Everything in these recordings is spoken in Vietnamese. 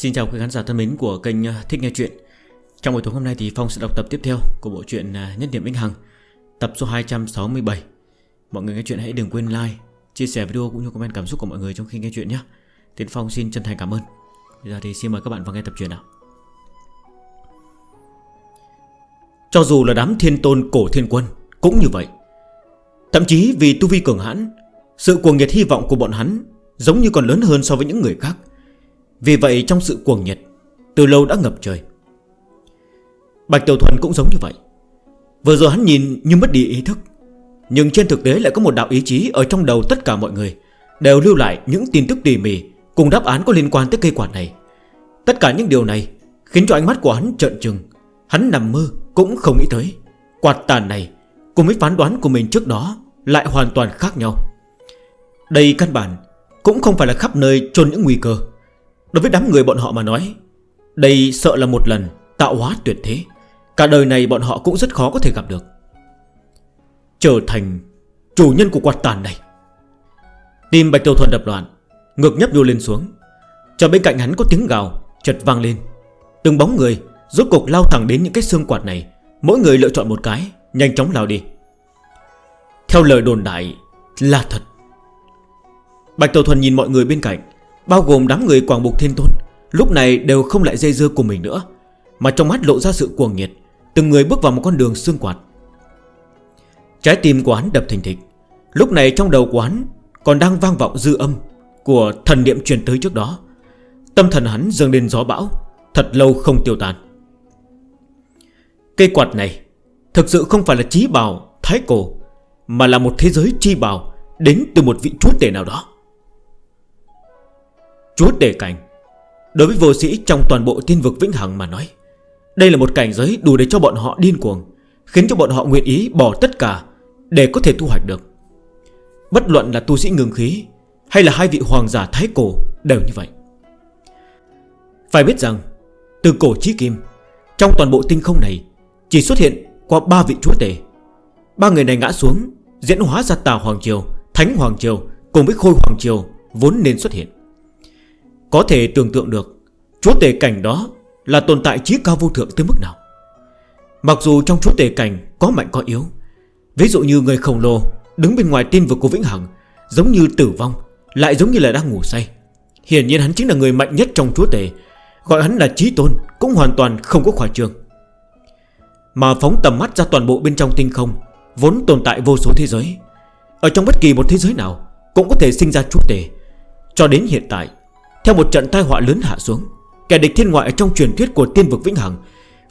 Xin chào quý khán giả thân mến của kênh ờ, Thích Nghe Chuyện. Trong buổi tối hôm nay thì Phong sẽ đọc tập tiếp theo của bộ truyện ờ, Nhất Điểm Vĩnh Hằng Tập số 267 Mọi người nghe chuyện hãy đừng quên like, chia sẻ video cũng như comment cảm xúc của mọi người trong khi nghe chuyện nhé. Tiến Phong xin chân thành cảm ơn. Bây giờ thì xin mời các bạn vào nghe tập truyện nào. Cho dù là đám thiên tôn cổ thiên quân cũng như vậy Thậm chí vì tu vi cường hãn Sự cuồng nhiệt hy vọng của bọn hắn Giống như còn lớn hơn so với những người khác. Vì vậy trong sự cuồng nhiệt, Từ lâu đã ngập trời. Bạch Tiểu Thuần cũng giống như vậy. Vừa rồi hắn nhìn như mất đi ý thức, Nhưng trên thực tế lại có một đạo ý chí Ở trong đầu tất cả mọi người, Đều lưu lại những tin tức tỉ mỉ Cùng đáp án có liên quan tới cây quạt này. Tất cả những điều này Khiến cho ánh mắt của hắn trợn trừng. Hắn nằm mơ cũng không nghĩ tới, Quạt tàn này cùng với phán đoán của mình trước đó Lại hoàn toàn khác nhau. Đây căn bản Cũng không phải là khắp nơi trôn những nguy cơ. Đối với đám người bọn họ mà nói, Đây sợ là một lần tạo hóa tuyệt thế. Cả đời này bọn họ cũng rất khó có thể gặp được. Trở thành chủ nhân của quạt tàn này. Tim Bạch Tiêu Thuần đập loạn, Ngược nhấp đua lên xuống. Cho bên cạnh hắn có tiếng gào Chật vang lên. Từng bóng người rốt cục lao thẳng đến những cái xương quạt này. Mỗi người lựa chọn một cái, Nhanh chóng lao đi. Theo lời đồn đại là thật. Bạch Tiểu Thuần nhìn mọi người bên cạnh Bao gồm đám người quảng bục thiên tôn, Lúc này đều không lại dây dưa của mình nữa, Mà trong mắt lộ ra sự cuồng nhiệt, Từng người bước vào một con đường xương quạt. Trái tim của hắn đập thình thịch, Lúc này trong đầu của hắn Còn đang vang vọng dư âm Của thần niệm truyền tới trước đó. Tâm thần hắn dâng lên gió bão, Thật lâu không tiêu tan. Cây quạt này Thực sự không phải là trí bào, Thái cổ, Mà là một thế giới chi bào Đến từ một vị chúa tể nào đó. Chúa Đề Cảnh Đối với vô sĩ trong toàn bộ thiên vực Vĩnh Hằng mà nói, Đây là một cảnh giới đủ để cho bọn họ điên cuồng, Khiến cho bọn họ nguyện ý bỏ tất cả Để có thể thu hoạch được. Bất luận là tu sĩ ngừng khí Hay là hai vị hoàng giả thái cổ Đều như vậy. Phải biết rằng, Từ cổ chí kim, Trong toàn bộ tinh không này Chỉ xuất hiện qua ba vị chúa tể. Ba người này ngã xuống, Diễn hóa ra tà Hoàng Triều, Thánh Hoàng Triều Cùng với Khôi Hoàng Triều Vốn nên xuất hiện. Có thể tưởng tượng được, Chúa tể cảnh đó là tồn tại trí cao vô thượng tới mức nào. Mặc dù trong chúa tể cảnh có mạnh có yếu, Ví dụ như người khổng lồ Đứng bên ngoài tiên vực của Vĩnh Hằng Giống như tử vong, Lại giống như là đang ngủ say. Hiển nhiên hắn chính là người mạnh nhất trong chúa tể, Gọi hắn là trí tôn Cũng hoàn toàn không có khoa trương. Mà phóng tầm mắt ra toàn bộ bên trong tinh không, Vốn tồn tại vô số thế giới, Ở trong bất kỳ một thế giới nào Cũng có thể sinh ra chúa tể. Cho đến hiện tại theo một trận tai họa lớn hạ xuống, Kẻ địch thiên ngoại trong truyền thuyết của tiên vực Vĩnh Hằng,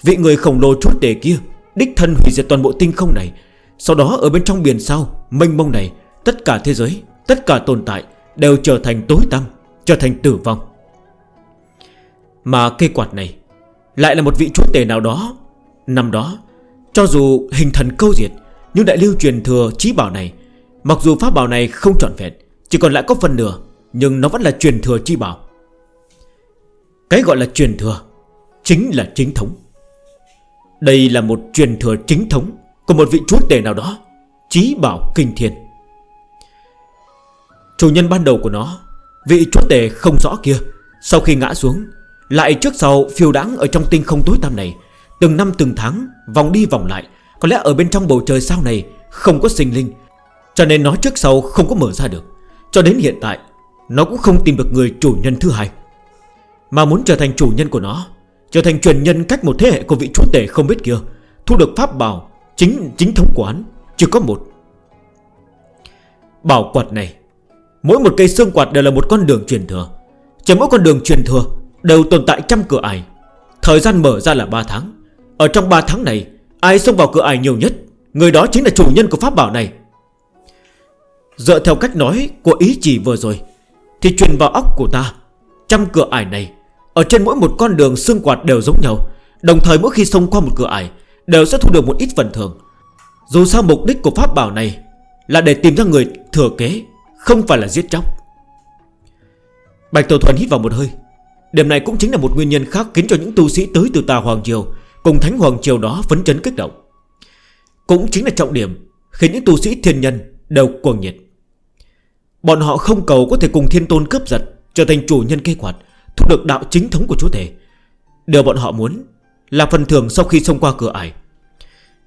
Vị người khổng lồ chốt đề kia, Đích thân hủy diệt toàn bộ tinh không này. Sau đó ở bên trong biển sao, Mênh mông này, Tất cả thế giới, Tất cả tồn tại Đều trở thành tối tăm, Trở thành tử vong. Mà cây quạt này Lại là một vị chúa tể nào đó. Năm đó, Cho dù hình thần câu diệt, Nhưng đại lưu truyền thừa trí bảo này, Mặc dù pháp bảo này không trọn vẹn, Chỉ còn lại có phần nửa nhưng nó vẫn là truyền thừa chi bảo. Cái gọi là truyền thừa Chính là chính thống. Đây là một truyền thừa chính thống Của một vị chúa tể nào đó, Chí bảo kinh thiên. Chủ nhân ban đầu của nó, Vị chúa tể không rõ kia, Sau khi ngã xuống, Lại trước sau phiêu đáng ở trong tinh không tối tăm này, Từng năm từng tháng Vòng đi vòng lại, Có lẽ ở bên trong bầu trời sau này Không có sinh linh, Cho nên nó trước sau không có mở ra được. Cho đến hiện tại nó cũng không tìm được người chủ nhân thứ hai, Mà muốn trở thành chủ nhân của nó, Trở thành truyền nhân cách một thế hệ của vị chúa tể không biết kia, Thu được pháp bảo Chính chính thống quán, Chỉ có một. Bảo quạt này, Mỗi một cây xương quạt đều là một con đường truyền thừa. Chỉ mỗi con đường truyền thừa Đều tồn tại trăm cửa ải. Thời gian mở ra là 3 tháng. Ở trong 3 tháng này, Ai xông vào cửa ải nhiều nhất, Người đó chính là chủ nhân của pháp bảo này. Dựa theo cách nói của ý chỉ vừa rồi thì truyền vào óc của ta. Trăm cửa ải này, Ở trên mỗi một con đường xương quạt đều giống nhau. Đồng thời mỗi khi xông qua một cửa ải, Đều sẽ thu được một ít phần thưởng. Dù sao mục đích của pháp bảo này Là để tìm ra người thừa kế, Không phải là giết chóc. Bạch Tổ Thuần hít vào một hơi. Điểm này cũng chính là một nguyên nhân khác Khiến cho những tu sĩ tới từ tà Hoàng Triều Cùng Thánh Hoàng Triều đó phấn chấn kích động. Cũng chính là trọng điểm Khiến những tu sĩ thiên nhân đều cuồng nhiệt. Bọn họ không cầu có thể cùng thiên tôn cướp giật, Trở thành chủ nhân cây quạt, Thu được đạo chính thống của chúa thể Điều bọn họ muốn Là phần thưởng sau khi xông qua cửa ải.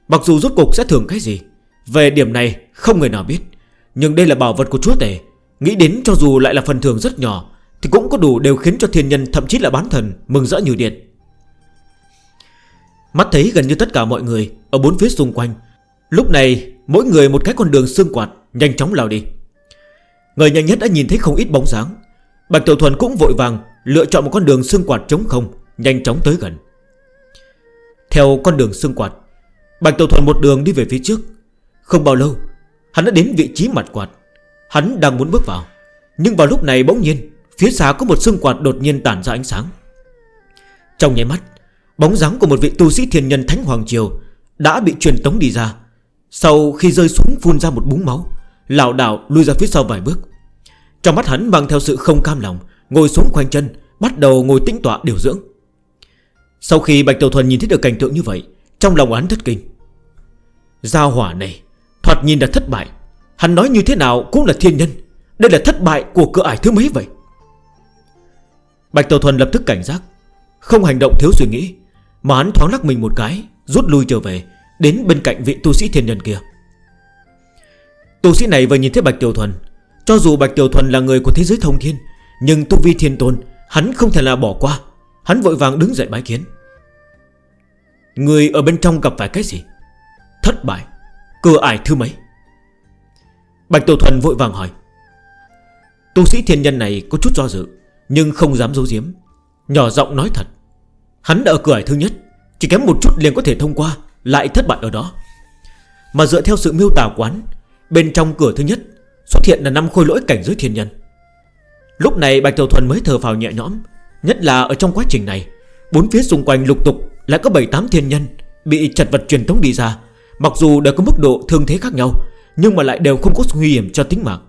Mặc dù rốt cục sẽ thưởng cái gì, Về điểm này không người nào biết. Nhưng đây là bảo vật của chúa tể, Nghĩ đến cho dù lại là phần thưởng rất nhỏ, Thì cũng có đủ đều khiến cho thiên nhân Thậm chí là bán thần mừng rỡ như điện. Mắt thấy gần như tất cả mọi người Ở bốn phía xung quanh, Lúc này mỗi người một cái con đường xương quạt Nhanh chóng lao đi. Người nhanh nhất đã nhìn thấy không ít bóng dáng. Bạch Tiểu Thuần cũng vội vàng Lựa chọn một con đường xương quạt trống không, Nhanh chóng tới gần. Theo con đường xương quạt, Bạch Tiểu Thuần một đường đi về phía trước. Không bao lâu, Hắn đã đến vị trí mặt quạt. Hắn đang muốn bước vào, Nhưng vào lúc này bỗng nhiên, Phía xa có một xương quạt đột nhiên tản ra ánh sáng. Trong nháy mắt, Bóng dáng của một vị tu sĩ thiền nhân Thánh Hoàng Triều Đã bị truyền tống đi ra. Sau khi rơi xuống phun ra một búng máu lão đạo lui ra phía sau vài bước. Trong mắt hắn mang theo sự không cam lòng, Ngồi xuống khoanh chân, Bắt đầu ngồi tĩnh tọa điều dưỡng. Sau khi Bạch Tiểu Thuần nhìn thấy được cảnh tượng như vậy, Trong lòng hắn thất kinh. Giao hỏa này, Thoạt nhìn là thất bại. Hắn nói như thế nào cũng là thiên nhân. Đây là thất bại của cửa ải thứ mấy vậy? Bạch Tiểu Thuần lập tức cảnh giác. Không hành động thiếu suy nghĩ, Mà hắn thoáng lắc mình một cái, Rút lui trở về, Đến bên cạnh vị tu sĩ thiên nhân kia. Tu sĩ này vừa nhìn thấy Bạch Tiểu Thuần. Cho dù Bạch Tiểu Thuần là người của thế giới thông thiên, Nhưng tu vi thiên tôn, Hắn không thể là bỏ qua. Hắn vội vàng đứng dậy bái kiến. Người ở bên trong gặp phải cái gì? Thất bại Cửa ải thứ mấy? Bạch Tiểu Thuần vội vàng hỏi. Tu sĩ thiên nhân này có chút do dự, Nhưng không dám giấu giếm. Nhỏ giọng nói thật. Hắn đã ở cửa ải thứ nhất, Chỉ kém một chút liền có thể thông qua, Lại thất bại ở đó. Mà dựa theo sự miêu tả quán Bên trong cửa thứ nhất Xuất hiện là năm khôi lỗi cảnh giới thiên nhân. Lúc này Bạch Tiểu Thuần mới thở vào nhẹ nhõm, Nhất là ở trong quá trình này, Bốn phía xung quanh lục tục Lại có 7-8 thiên nhân Bị chật vật truyền thống đi ra. Mặc dù đều có mức độ thương thế khác nhau, Nhưng mà lại đều không có nguy hiểm cho tính mạng.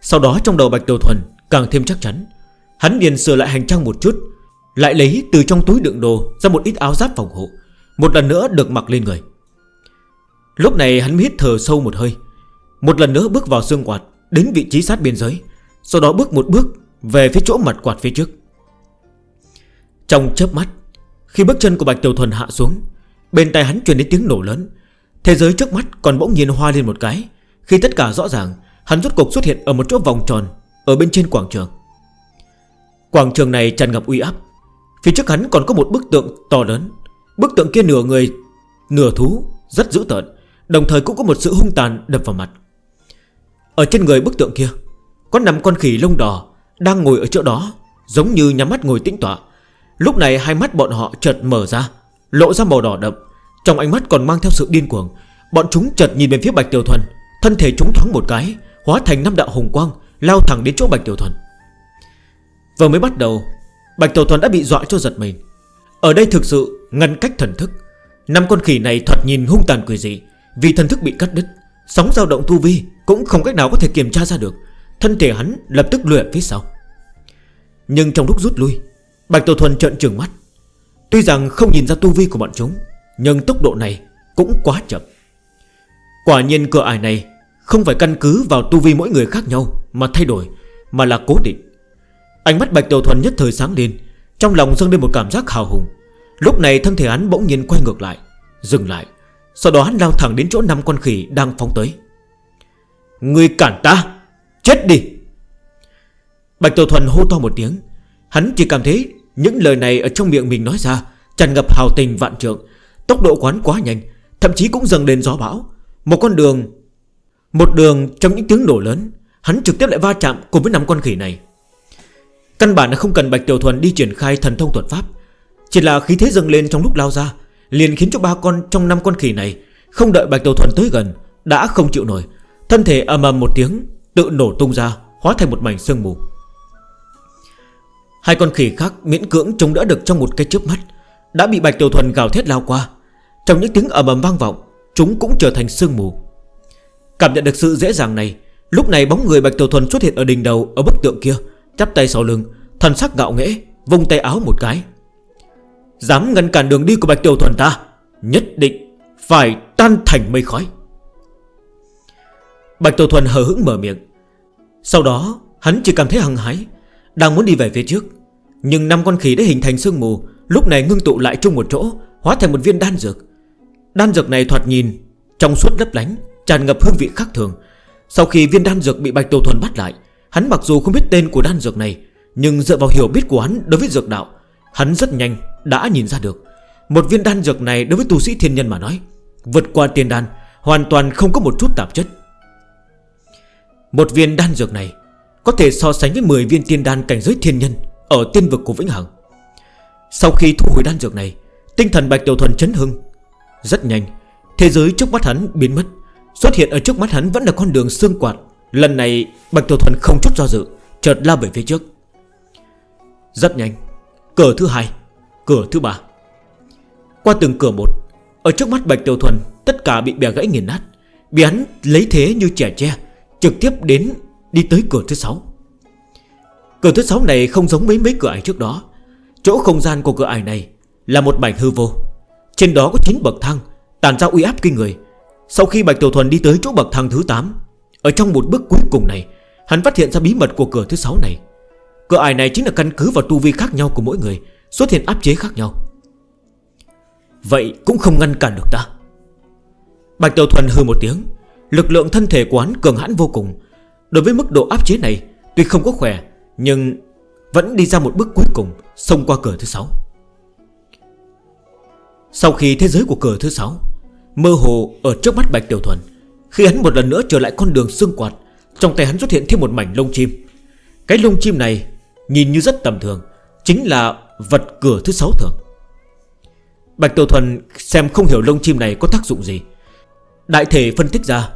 Sau đó trong đầu Bạch Tiểu Thuần Càng thêm chắc chắn, Hắn điền sửa lại hành trang một chút, Lại lấy từ trong túi đựng đồ ra một ít áo giáp phòng hộ, Một lần nữa được mặc lên người. Lúc này hắn hít thở sâu một hơi một lần nữa bước vào xương quạt, Đến vị trí sát biên giới, Sau đó bước một bước về phía chỗ mặt quạt phía trước. Trong chớp mắt, Khi bước chân của Bạch Tiểu Thuần hạ xuống, Bên tay hắn truyền đến tiếng nổ lớn. Thế giới trước mắt còn bỗng nhiên hoa lên một cái. Khi tất cả rõ ràng, Hắn rốt cục xuất hiện ở một chỗ vòng tròn, Ở bên trên quảng trường. Quảng trường này tràn ngập uy áp. Phía trước hắn còn có một bức tượng to lớn. Bức tượng kia nửa người, Nửa thú, rất dữ tợn, Đồng thời cũng có một sự hung tàn đập vào mặt. Ở trên người bức tượng kia, Có nằm con khỉ lông đỏ Đang ngồi ở chỗ đó, Giống như nhắm mắt ngồi tĩnh tọa. Lúc này hai mắt bọn họ chợt mở ra, Lộ ra màu đỏ đậm. Trong ánh mắt còn mang theo sự điên cuồng, Bọn chúng chợt nhìn về phía Bạch Tiểu Thuần, Thân thể chúng thoáng một cái, Hóa thành năm đạo hồng quang, Lao thẳng đến chỗ Bạch Tiểu Thuần. Vừa mới bắt đầu, Bạch Tiểu Thuần đã bị dọa cho giật mình. Ở đây thực sự ngăn cách thần thức. Năm con khỉ này thoạt nhìn hung tàn quỷ dị, Vì thần thức bị cắt đứt, Sóng dao động tu vi cũng không cách nào có thể kiểm tra ra được. Thân thể hắn lập tức lùi phía sau. Nhưng trong lúc rút lui, Bạch Tổ Thuần trợn trừng mắt. Tuy rằng không nhìn ra tu vi của bọn chúng, Nhưng tốc độ này cũng quá chậm. Quả nhiên cửa ải này Không phải căn cứ vào tu vi mỗi người khác nhau Mà thay đổi, Mà là cố định. Ánh mắt Bạch Tiểu Thuần nhất thời sáng lên, Trong lòng dâng lên một cảm giác hào hùng. Lúc này thân thể hắn bỗng nhiên quay ngược lại, Dừng lại. Sau đó hắn lao thẳng đến chỗ năm con khỉ đang phóng tới. Người cản ta, Chết đi. Bạch Tổ Thuần hô to một tiếng. Hắn chỉ cảm thấy những lời này ở trong miệng mình nói ra, Tràn ngập hào tình vạn trượng. Tốc độ quán quá nhanh, Thậm chí cũng dần đến gió bão. Một con đường, Một đường trong những tiếng nổ lớn, Hắn trực tiếp lại va chạm cùng với năm con khỉ này. Căn bản là không cần Bạch Tiểu Thuần đi triển khai thần thông thuật pháp. Chỉ là khí thế dâng lên trong lúc lao ra, Liền khiến cho ba con trong năm con khỉ này, Không đợi Bạch Tiểu Thuần tới gần, Đã không chịu nổi. Thân thể ầm ầm một tiếng, Tự nổ tung ra, Hóa thành một mảnh sương mù. Hai con khỉ khác miễn cưỡng chống đỡ được trong một cái chớp mắt, Đã bị Bạch Tiểu Thuần gào thét lao qua. Trong những tiếng ầm ầm vang vọng, Chúng cũng trở thành sương mù. Cảm nhận được sự dễ dàng này, Lúc này bóng người Bạch Tiểu Thuần xuất hiện ở đỉnh đầu, Ở bức tượng kia, Chắp tay sau lưng, Thần sắc ngạo nghẽ Vung tay áo một cái. Dám ngăn cản đường đi của Bạch Tiểu Thuần ta, Nhất định phải tan thành mây khói. Bạch Tổ Thuần hờ hững mở miệng. Sau đó, hắn chỉ cảm thấy hăng hái, Đang muốn đi về phía trước. Nhưng năm con khí đã hình thành sương mù, Lúc này ngưng tụ lại chung một chỗ, Hóa thành một viên đan dược. Đan dược này thoạt nhìn, Trong suốt lấp lánh, Tràn ngập hương vị khác thường. Sau khi viên đan dược bị Bạch Tổ Thuần bắt lại, Hắn mặc dù không biết tên của đan dược này, Nhưng dựa vào hiểu biết của hắn đối với dược đạo, Hắn rất nhanh đã nhìn ra được. Một viên đan dược này đối với tu sĩ thiên nhân mà nói, Vượt qua tiền đan, Hoàn toàn không có một chút tạp chất. Một viên đan dược này Có thể so sánh với 10 viên tiên đan cảnh giới thiên nhân Ở tiên vực của Vĩnh Hằng. Sau khi thu hồi đan dược này, Tinh thần Bạch Tiểu Thuần chấn hưng. Rất nhanh, Thế giới trước mắt hắn biến mất. Xuất hiện ở trước mắt hắn vẫn là con đường xương quạt. Lần này, Bạch Tiểu Thuần không chút do dự, Chợt lao về phía trước. Rất nhanh, Cửa thứ hai, Cửa thứ ba. Qua từng cửa một, Ở trước mắt Bạch Tiểu Thuần, Tất cả bị bẻ gãy nghiền nát. Bị hắn lấy thế như trẻ tre Trực tiếp đến đi tới cửa thứ 6 Cửa thứ 6 này không giống mấy mấy cửa ải trước đó. Chỗ không gian của cửa ải này Là một mảnh hư vô. Trên đó có 9 bậc thang, Tàn ra uy áp kinh người. Sau khi Bạch Tiểu Thuần đi tới chỗ bậc thang thứ 8 Ở trong một bước cuối cùng này, Hắn phát hiện ra bí mật của cửa thứ 6 này. Cửa ải này chính là căn cứ vào tu vi khác nhau của mỗi người, Xuất hiện áp chế khác nhau. Vậy cũng không ngăn cản được ta. Bạch Tiểu Thuần hư một tiếng. Lực lượng thân thể của hắn cường hãn vô cùng. Đối với mức độ áp chế này, Tuy không có khỏe, Nhưng vẫn đi ra một bước cuối cùng, Xông qua cửa thứ 6 Sau khi thế giới của cửa thứ 6 Mơ hồ ở trước mắt Bạch Tiểu Thuần, Khi hắn một lần nữa trở lại con đường xương quạt, Trong tay hắn xuất hiện thêm một mảnh lông chim. Cái lông chim này Nhìn như rất tầm thường, Chính là vật cửa thứ 6 thường. Bạch Tiểu Thuần xem không hiểu lông chim này có tác dụng gì. Đại thể phân tích ra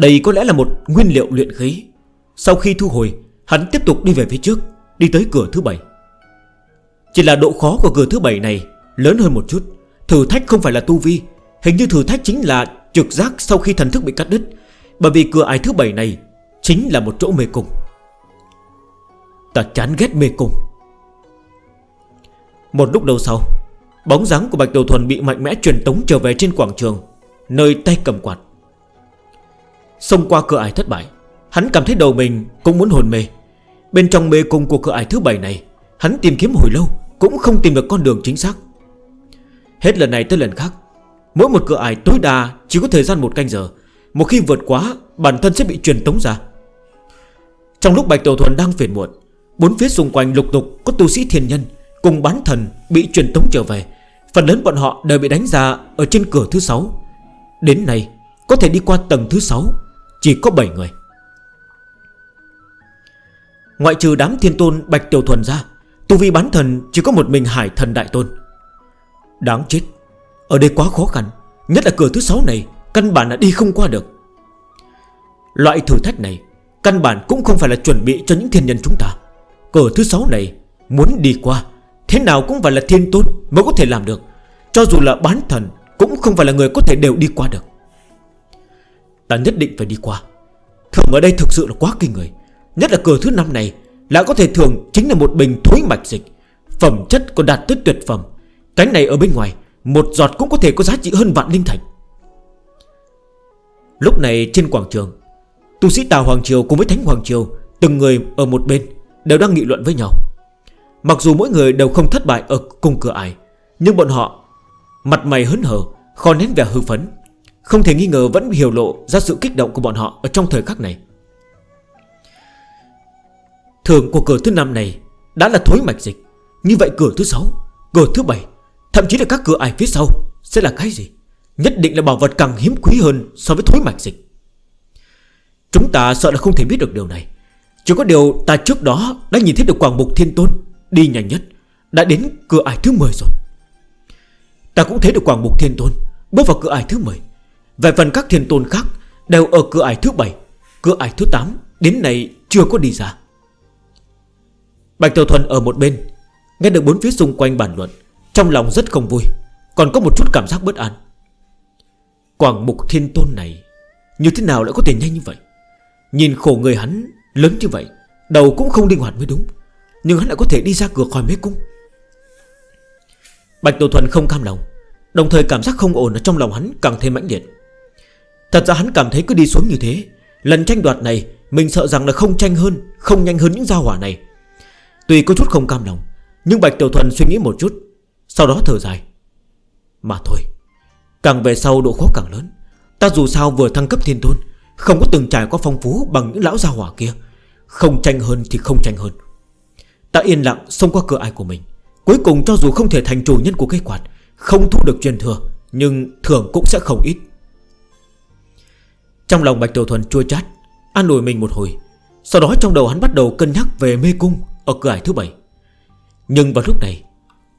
đây có lẽ là một nguyên liệu luyện khí. Sau khi thu hồi, Hắn tiếp tục đi về phía trước, Đi tới cửa thứ 7 Chỉ là độ khó của cửa thứ 7 này Lớn hơn một chút. Thử thách không phải là tu vi, Hình như thử thách chính là trực giác sau khi thần thức bị cắt đứt. Bởi vì cửa ải thứ 7 này Chính là một chỗ mê cung. Ta chán ghét mê cung. Một lúc đầu sau, Bóng dáng của Bạch Đầu Thuần bị mạnh mẽ truyền tống trở về trên quảng trường, Nơi tay cầm quạt. Xông qua cửa ải thất bại. Hắn cảm thấy đầu mình cũng muốn hồn mê. Bên trong mê cung của cửa ải thứ bảy này, Hắn tìm kiếm hồi lâu, Cũng không tìm được con đường chính xác. Hết lần này tới lần khác, Mỗi một cửa ải tối đa chỉ có thời gian một canh giờ. Một khi vượt quá, Bản thân sẽ bị truyền tống ra. Trong lúc Bạch Tổ Thuần đang phiền muộn, Bốn phía xung quanh lục tục có tu sĩ thiền nhân Cùng bán thần bị truyền tống trở về. Phần lớn bọn họ đều bị đánh ra Ở trên cửa thứ 6 Đến nay, có thể đi qua tầng thứ 6 chỉ có 7 người. Ngoại trừ đám thiên tôn Bạch Tiểu Thuần ra, Tu vi bán thần chỉ có một mình hải thần đại tôn. Đáng chết, Ở đây quá khó khăn, Nhất là cửa thứ 6 này, Căn bản là đi không qua được. Loại thử thách này, Căn bản cũng không phải là chuẩn bị cho những thiên nhân chúng ta. Cửa thứ 6 này, Muốn đi qua, Thế nào cũng phải là thiên tôn mới có thể làm được. Cho dù là bán thần, Cũng không phải là người có thể đều đi qua được. Ta nhất định phải đi qua. Thường ở đây thực sự là quá kinh người, Nhất là cửa thứ năm này Là có thể thường chính là một bình thối mạch dịch. Phẩm chất còn đạt tới tuyệt phẩm, Cánh này ở bên ngoài, Một giọt cũng có thể có giá trị hơn vạn linh thành Lúc này trên quảng trường, Tu sĩ Tào Hoàng Triều cùng với Thánh Hoàng Triều, Từng người ở một bên, Đều đang nghị luận với nhau. Mặc dù mỗi người đều không thất bại ở cùng cửa ải, Nhưng bọn họ Mặt mày hấn hở, Khó nén vẻ hư phấn. Không thể nghi ngờ vẫn hiểu lộ ra sự kích động của bọn họ ở Trong thời khắc này. Thường của cửa thứ năm này Đã là thối mạch dịch. Như vậy cửa thứ 6, cửa thứ 7 Thậm chí là các cửa ải phía sau Sẽ là cái gì? Nhất định là bảo vật càng hiếm quý hơn so với thối mạch dịch. Chúng ta sợ là không thể biết được điều này. Chỉ có điều ta trước đó Đã nhìn thấy được quảng mục thiên tôn Đi nhanh nhất Đã đến cửa ải thứ 10 rồi. Ta cũng thấy được quảng mục thiên tôn Bước vào cửa ải thứ 10 về phần các thiên tôn khác, Đều ở cửa ải thứ 7 Cửa ải thứ 8 Đến nay chưa có đi ra. Bạch Tiểu Thuần ở một bên, Nghe được bốn phía xung quanh bàn luận, Trong lòng rất không vui, Còn có một chút cảm giác bất an. Quảng mục thiên tôn này, Như thế nào lại có thể nhanh như vậy? Nhìn khổ người hắn lớn như vậy, Đầu cũng không linh hoạt mới đúng, Nhưng hắn lại có thể đi ra cửa khỏi mê cung. Bạch Tiểu Thuần không cam lòng, Đồng thời cảm giác không ổn ở trong lòng hắn càng thêm mãnh liệt. Thật ra hắn cảm thấy cứ đi xuống như thế, Lần tranh đoạt này, Mình sợ rằng là không tranh hơn, Không nhanh hơn những gia hỏa này. Tuy có chút không cam lòng, Nhưng Bạch Tiểu Thuần suy nghĩ một chút, Sau đó thở dài. Mà thôi, Càng về sau độ khó càng lớn. Ta dù sao vừa thăng cấp thiên tôn, Không có từng trải qua phong phú bằng những lão gia hỏa kia. Không tranh hơn thì không tranh hơn. Ta yên lặng xông qua cửa ai của mình. Cuối cùng cho dù không thể thành chủ nhân của cây quạt, Không thu được truyền thừa, Nhưng thưởng cũng sẽ không ít. Trong lòng Bạch Tiểu Thuần chua chát, An ủi mình một hồi. Sau đó trong đầu hắn bắt đầu cân nhắc về mê cung Ở cửa ải thứ bảy. Nhưng vào lúc này,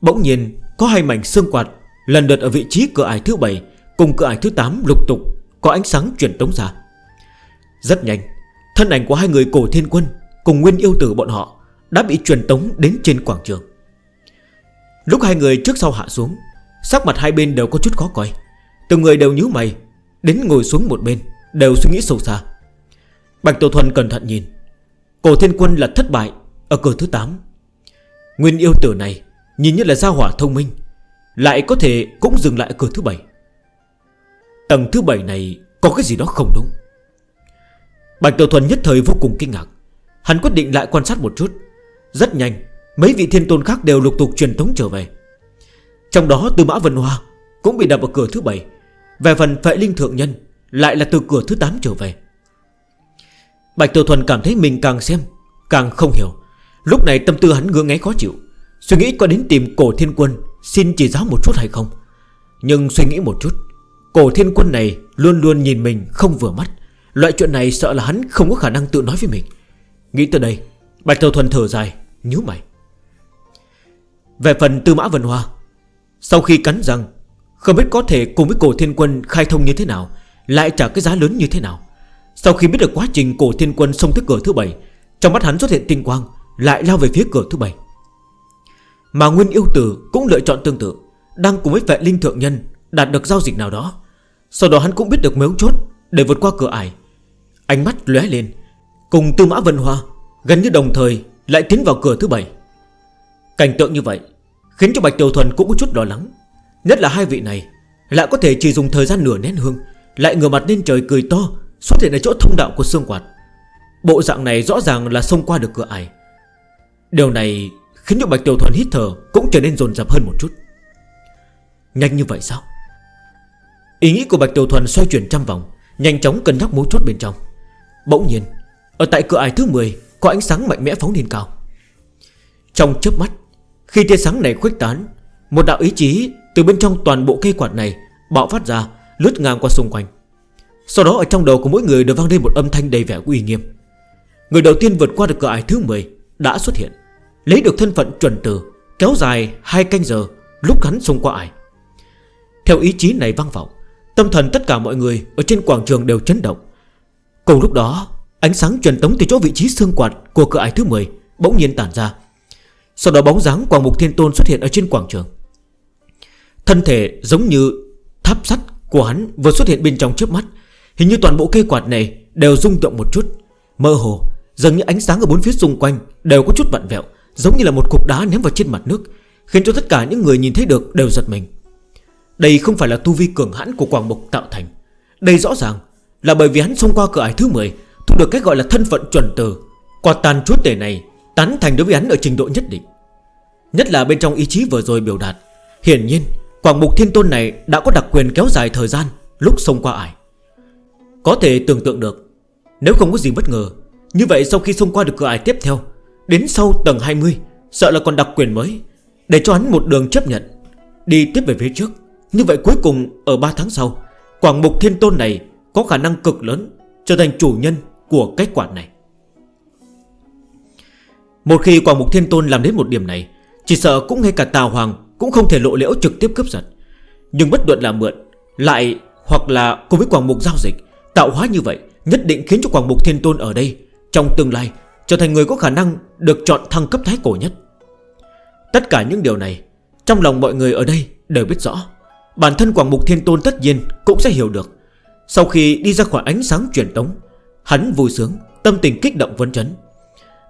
Bỗng nhiên có hai mảnh xương quạt Lần lượt ở vị trí cửa ải thứ 7 Cùng cửa ải thứ 8 lục tục Có ánh sáng chuyển tống ra. Rất nhanh, Thân ảnh của hai người cổ thiên quân Cùng nguyên yêu tử bọn họ Đã bị truyền tống đến trên quảng trường. Lúc hai người trước sau hạ xuống, Sắc mặt hai bên đều có chút khó coi. Từng người đều nhú mày, Đến ngồi xuống một bên. Đều suy nghĩ sâu xa. Bạch Tiểu Thuần cẩn thận nhìn. Cổ thiên quân là thất bại Ở cửa thứ 8 Nguyên yêu tử này Nhìn như là gia hỏa thông minh, Lại có thể cũng dừng lại ở cửa thứ 7 Tầng thứ 7 này Có cái gì đó không đúng. Bạch Tiểu Thuần nhất thời vô cùng kinh ngạc. Hắn quyết định lại quan sát một chút. Rất nhanh, Mấy vị thiên tôn khác đều lục tục truyền thống trở về. Trong đó từ Mã Vân Hoa Cũng bị đập ở cửa thứ 7 Về phần Phệ Linh Thượng Nhân lại là từ cửa thứ 8 trở về. Bạch Tiểu Thuần cảm thấy mình càng xem, Càng không hiểu. Lúc này tâm tư hắn ngứa ngáy khó chịu. Suy nghĩ có đến tìm cổ thiên quân, Xin chỉ giáo một chút hay không? Nhưng suy nghĩ một chút, Cổ thiên quân này luôn luôn nhìn mình không vừa mắt. Loại chuyện này sợ là hắn không có khả năng tự nói với mình. Nghĩ tới đây, Bạch Tiểu Thuần thở dài Nhú mày. Về phần Tư Mã Vân Hoa, Sau khi cắn răng, Không biết có thể cùng với cổ thiên quân khai thông như thế nào. Lại trả cái giá lớn như thế nào? Sau khi biết được quá trình cổ thiên quân xông tới cửa thứ bảy, Trong mắt hắn xuất hiện tinh quang, Lại lao về phía cửa thứ bảy. Mà Nguyên Yêu Tử cũng lựa chọn tương tự, Đang cùng với vệ linh thượng nhân Đạt được giao dịch nào đó. Sau đó hắn cũng biết được mếu chốt Để vượt qua cửa ải. Ánh mắt lóe lên, Cùng Tư Mã Vân Hoa Gần như đồng thời lại tiến vào cửa thứ bảy. Cảnh tượng như vậy Khiến cho Bạch Tiểu Thuần cũng có chút lo lắng, Nhất là hai vị này Lại có thể chỉ dùng thời gian nửa nén hương lại ngửa mặt lên trời cười to, Xuất hiện ở chỗ thông đạo của xương quạt. Bộ dạng này rõ ràng là xông qua được cửa ải. Điều này khiến cho Bạch Tiểu Thuần hít thở Cũng trở nên dồn dập hơn một chút. Nhanh như vậy sao? Ý nghĩ của Bạch Tiểu Thuần xoay chuyển trăm vòng, Nhanh chóng cân nhắc mối chốt bên trong. Bỗng nhiên, Ở tại cửa ải thứ 10 Có ánh sáng mạnh mẽ phóng lên cao. Trong chớp mắt, Khi tia sáng này khuếch tán, Một đạo ý chí từ bên trong toàn bộ cây quạt này Bạo phát ra Lướt ngang qua xung quanh. Sau đó, ở trong đầu của mỗi người đều vang lên một âm thanh đầy vẻ uy nghiêm. Người đầu tiên vượt qua được cửa ải thứ 10 Đã xuất hiện, Lấy được thân phận chuẩn từ Kéo dài hai canh giờ Lúc hắn xung qua ải. Theo ý chí này vang vọng, Tâm thần tất cả mọi người ở trên quảng trường đều chấn động. Cùng lúc đó, Ánh sáng truyền tống từ chỗ vị trí xương quạt Của cửa ải thứ 10 bỗng nhiên tản ra. Sau đó bóng dáng quang Mục Thiên Tôn xuất hiện ở trên quảng trường. Thân thể giống như tháp sắt của hắn vừa xuất hiện bên trong trước mắt. Hình như toàn bộ cây quạt này đều rung động một chút. Mơ hồ, Dường như ánh sáng ở bốn phía xung quanh đều có chút vặn vẹo, Giống như là một cục đá ném vào trên mặt nước, Khiến cho tất cả những người nhìn thấy được đều giật mình. Đây không phải là tu vi cường hãn của Quảng mục tạo thành. Đây rõ ràng là bởi vì hắn xông qua cửa ải thứ 10 Thu được cái gọi là thân phận chuẩn từ. Quạt tàn chúa tể này Tán thành đối với hắn ở trình độ nhất định. Nhất là bên trong ý chí vừa rồi biểu đạt, Hiển nhiên Quảng mục thiên tôn này đã có đặc quyền kéo dài thời gian, Lúc xông qua ải. Có thể tưởng tượng được, Nếu không có gì bất ngờ, Như vậy sau khi xông qua được cửa ải tiếp theo, Đến sau tầng 20 Sợ là còn đặc quyền mới, Để cho hắn một đường chấp nhận, Đi tiếp về phía trước. Như vậy cuối cùng, ở 3 tháng sau, Quảng mục thiên tôn này có khả năng cực lớn Trở thành chủ nhân của cái quả này. Một khi Quảng mục thiên tôn làm đến một điểm này, Chỉ sợ cũng ngay cả Tào Hoàng cũng không thể lộ liễu trực tiếp cướp giật. Nhưng bất luận là mượn, Lại hoặc là cùng với Quảng Mục giao dịch, Tạo hóa như vậy nhất định khiến cho Quảng Mục Thiên Tôn ở đây, Trong tương lai, trở thành người có khả năng Được chọn thăng cấp thái cổ nhất. Tất cả những điều này, Trong lòng mọi người ở đây đều biết rõ. Bản thân Quảng Mục Thiên Tôn tất nhiên cũng sẽ hiểu được. Sau khi đi ra khỏi ánh sáng truyền tống, Hắn vui sướng, Tâm tình kích động vấn chấn.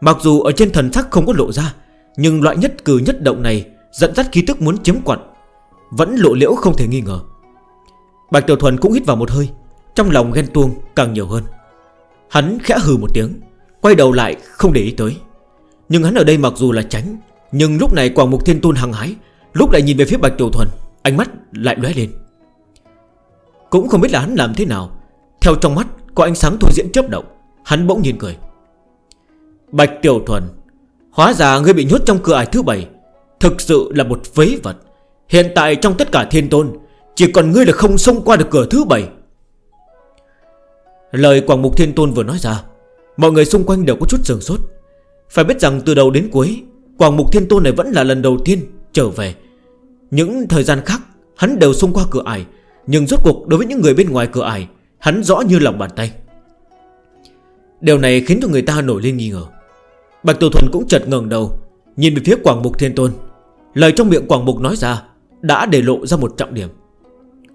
Mặc dù ở trên thần sắc không có lộ ra, Nhưng loại nhất cử nhất động này Dẫn dắt khí tức muốn chiếm quặn Vẫn lộ liễu không thể nghi ngờ. Bạch Tiểu Thuần cũng hít vào một hơi, Trong lòng ghen tuông càng nhiều hơn. Hắn khẽ hừ một tiếng, Quay đầu lại không để ý tới. Nhưng hắn ở đây mặc dù là tránh Nhưng lúc này Quảng Mục Thiên tuôn hăng hái, Lúc lại nhìn về phía Bạch Tiểu Thuần, Ánh mắt lại lóe lên. Cũng không biết là hắn làm thế nào, Theo trong mắt có ánh sáng thôi diễn chớp động, Hắn bỗng nhìn cười. Bạch Tiểu Thuần, Hóa ra ngươi bị nhốt trong cửa ải thứ 7 Thực sự là một phế vật. Hiện tại trong tất cả thiên tôn, Chỉ còn ngươi là không xông qua được cửa thứ bảy. Lời Quảng Mục Thiên Tôn vừa nói ra, Mọi người xung quanh đều có chút sườn sốt. Phải biết rằng từ đầu đến cuối, Quảng Mục Thiên Tôn này vẫn là lần đầu tiên trở về. Những thời gian khác, Hắn đều xông qua cửa ải, Nhưng rốt cuộc đối với những người bên ngoài cửa ải, Hắn rõ như lòng bàn tay. Điều này khiến cho người ta nổi lên nghi ngờ. Bạch Tổ Thuần cũng chợt ngờn đầu, Nhìn về phía Quảng Mục Thiên Tôn. Lời trong miệng Quảng Mục nói ra Đã để lộ ra một trọng điểm.